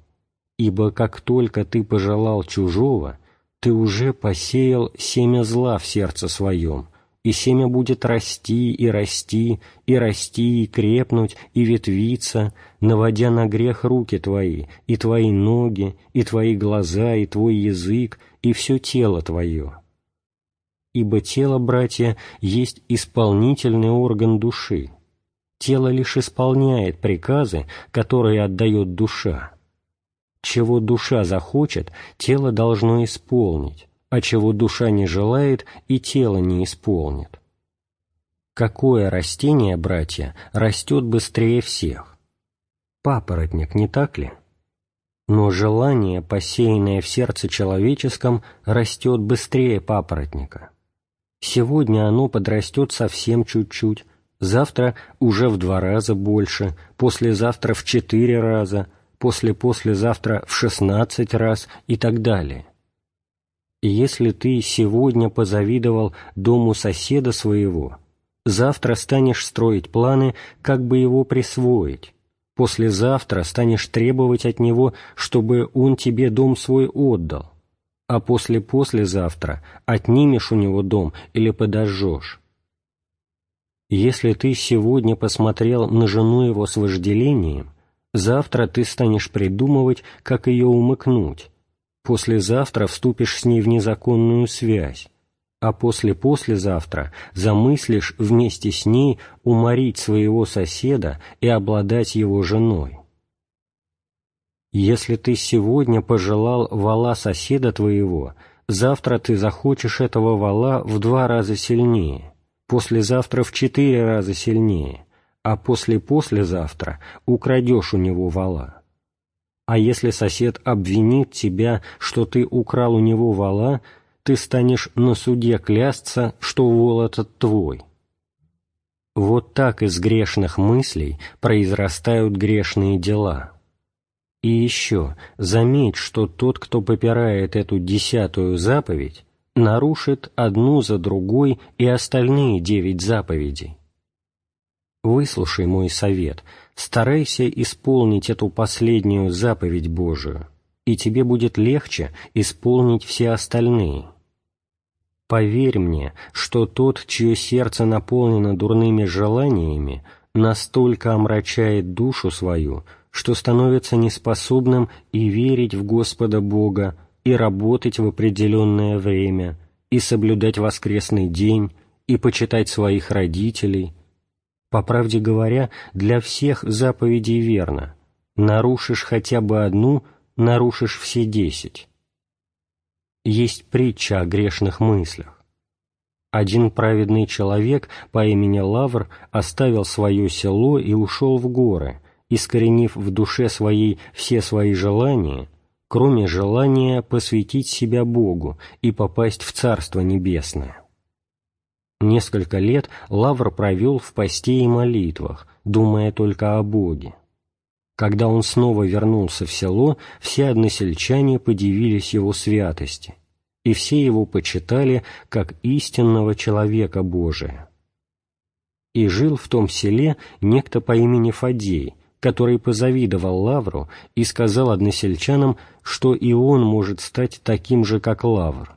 ибо как только ты пожелал чужого, ты уже посеял семя зла в сердце своем, и семя будет расти и расти, и расти, и крепнуть, и ветвиться, наводя на грех руки твои, и твои ноги, и твои глаза, и твой язык, и все тело твое. Ибо тело, братья, есть исполнительный орган души. Тело лишь исполняет приказы, которые отдает душа. Чего душа захочет, тело должно исполнить а чего душа не желает, и тело не исполнит. Какое растение, братья, растет быстрее всех? Папоротник, не так ли? Но желание, посеянное в сердце человеческом, растет быстрее папоротника. Сегодня оно подрастет совсем чуть-чуть, завтра уже в два раза больше, послезавтра в четыре раза, после-послезавтра в шестнадцать раз и так далее. Если ты сегодня позавидовал дому соседа своего, завтра станешь строить планы, как бы его присвоить, послезавтра станешь требовать от него, чтобы он тебе дом свой отдал, а после-послезавтра отнимешь у него дом или подожжешь. Если ты сегодня посмотрел на жену его с вожделением, завтра ты станешь придумывать, как ее умыкнуть, послезавтра вступишь с ней в незаконную связь, а после-послезавтра замыслишь вместе с ней уморить своего соседа и обладать его женой. Если ты сегодня пожелал вала соседа твоего, завтра ты захочешь этого вала в два раза сильнее, послезавтра в четыре раза сильнее, а после-послезавтра украдешь у него вала. А если сосед обвинит тебя, что ты украл у него вала, ты станешь на суде клясться, что вол этот твой. Вот так из грешных мыслей произрастают грешные дела. И еще, заметь, что тот, кто попирает эту десятую заповедь, нарушит одну за другой и остальные девять заповедей. Выслушай мой совет — старайся исполнить эту последнюю заповедь Божию, и тебе будет легче исполнить все остальные. Поверь мне, что тот, чье сердце наполнено дурными желаниями, настолько омрачает душу свою, что становится неспособным и верить в Господа Бога, и работать в определенное время, и соблюдать воскресный день, и почитать своих родителей – по правде говоря, для всех заповедей верно. Нарушишь хотя бы одну, нарушишь все десять. Есть притча о грешных мыслях. Один праведный человек по имени Лавр оставил свое село и ушел в горы, искоренив в душе своей все свои желания, кроме желания посвятить себя Богу и попасть в Царство Небесное. Несколько лет Лавр провел в посте и молитвах, думая только о Боге. Когда он снова вернулся в село, все односельчане подивились его святости, и все его почитали как истинного человека Божия. И жил в том селе некто по имени Фадей, который позавидовал Лавру и сказал односельчанам, что и он может стать таким же, как Лавр.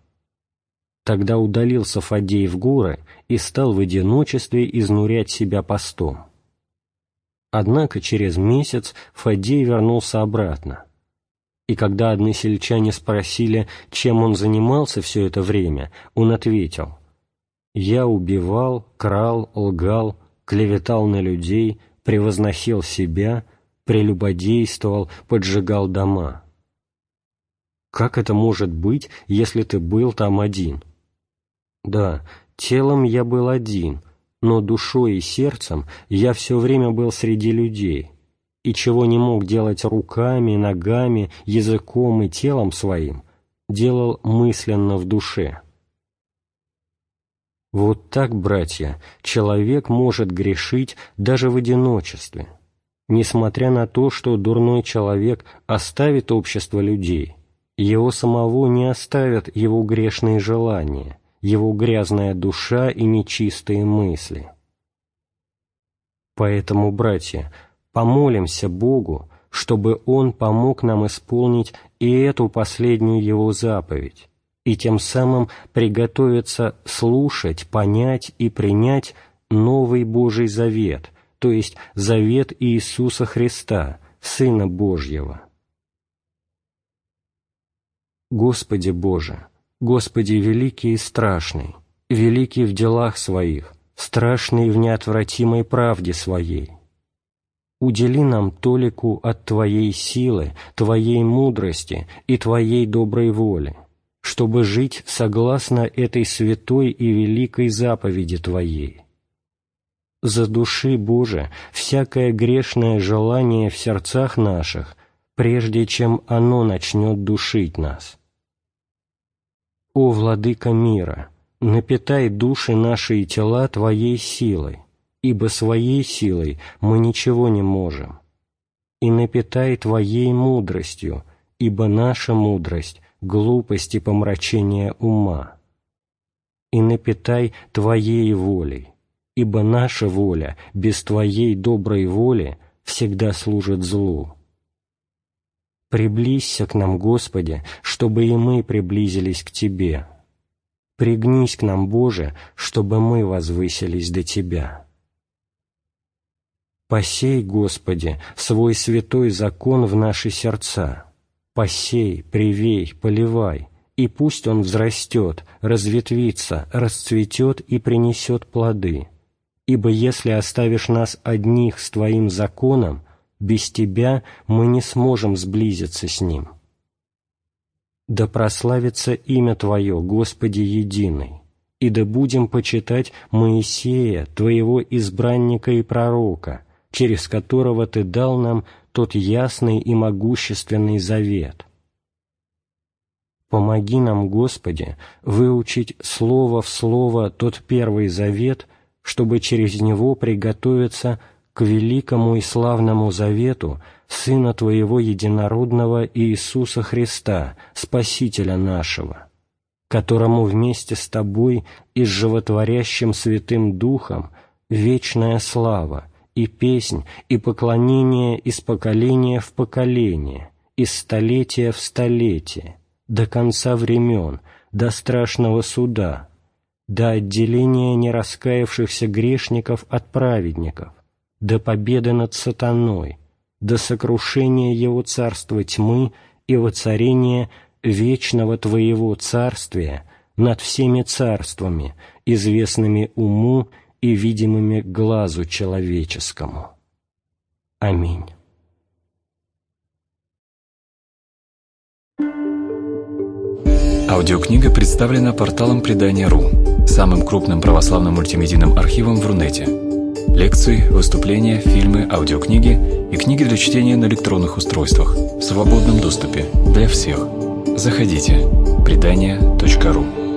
Тогда удалился Фадей в горы и стал в одиночестве изнурять себя постом. Однако через месяц Фадей вернулся обратно. И когда односельчане спросили, чем он занимался все это время, он ответил, «Я убивал, крал, лгал, клеветал на людей, превозносил себя, прелюбодействовал, поджигал дома». Как это может быть, если ты был там один? Да, телом я был один, но душой и сердцем я все время был среди людей, и чего не мог делать руками, ногами, языком и телом своим, делал мысленно в душе. Вот так, братья, человек может грешить даже в одиночестве, несмотря на то, что дурной человек оставит общество людей, его самого не оставят его грешные желания – его грязная душа и нечистые мысли. Поэтому, братья, помолимся Богу, чтобы Он помог нам исполнить и эту последнюю Его заповедь, и тем самым приготовиться слушать, понять и принять новый Божий завет, то есть завет Иисуса Христа, Сына Божьего. Господи Боже! Господи, великий и страшный, великий в делах Своих, страшный в неотвратимой правде Своей. Удели нам толику от Твоей силы, Твоей мудрости и Твоей доброй воли, чтобы жить согласно этой святой и великой заповеди Твоей. За души Боже всякое грешное желание в сердцах наших, прежде чем оно начнет душить нас «О, Владыка мира, напитай души наши и тела Твоей силой, ибо своей силой мы ничего не можем. И напитай Твоей мудростью, ибо наша мудрость — глупость и помрачение ума. И напитай Твоей волей, ибо наша воля без Твоей доброй воли всегда служит злу. Приблизься к нам, Господи, чтобы и мы приблизились к Тебе. Пригнись к нам, Боже, чтобы мы возвысились до Тебя. Посей, Господи, свой святой закон в наши сердца. Посей, привей, поливай, и пусть он взрастет, разветвится, расцветет и принесет плоды. Ибо если оставишь нас одних с Твоим законом, без Тебя мы не сможем сблизиться с Ним. Да прославится имя Твое, Господи Единый, и да будем почитать Моисея, Твоего избранника и пророка, через которого Ты дал нам тот ясный и могущественный завет. Помоги нам, Господи, выучить слово в слово тот первый завет, чтобы через него приготовиться к великому и славному завету Сына Твоего Единородного Иисуса Христа, Спасителя нашего, которому вместе с Тобой и с животворящим Святым Духом вечная слава и песнь и поклонение из поколения в поколение, из столетия в столетие, до конца времен, до страшного суда, до отделения нераскаявшихся грешников от праведников, до победы над сатаной, до сокрушения его царства тьмы и воцарения вечного Твоего царствия над всеми царствами, известными уму и видимыми глазу человеческому. Аминь. Аудиокнига представлена порталом Предания.ру, самым крупным православным мультимедийным архивом в Рунете. Лекции, выступления, фильмы, аудиокниги и книги для чтения на электронных устройствах в свободном доступе для всех. Заходите. Предания.ру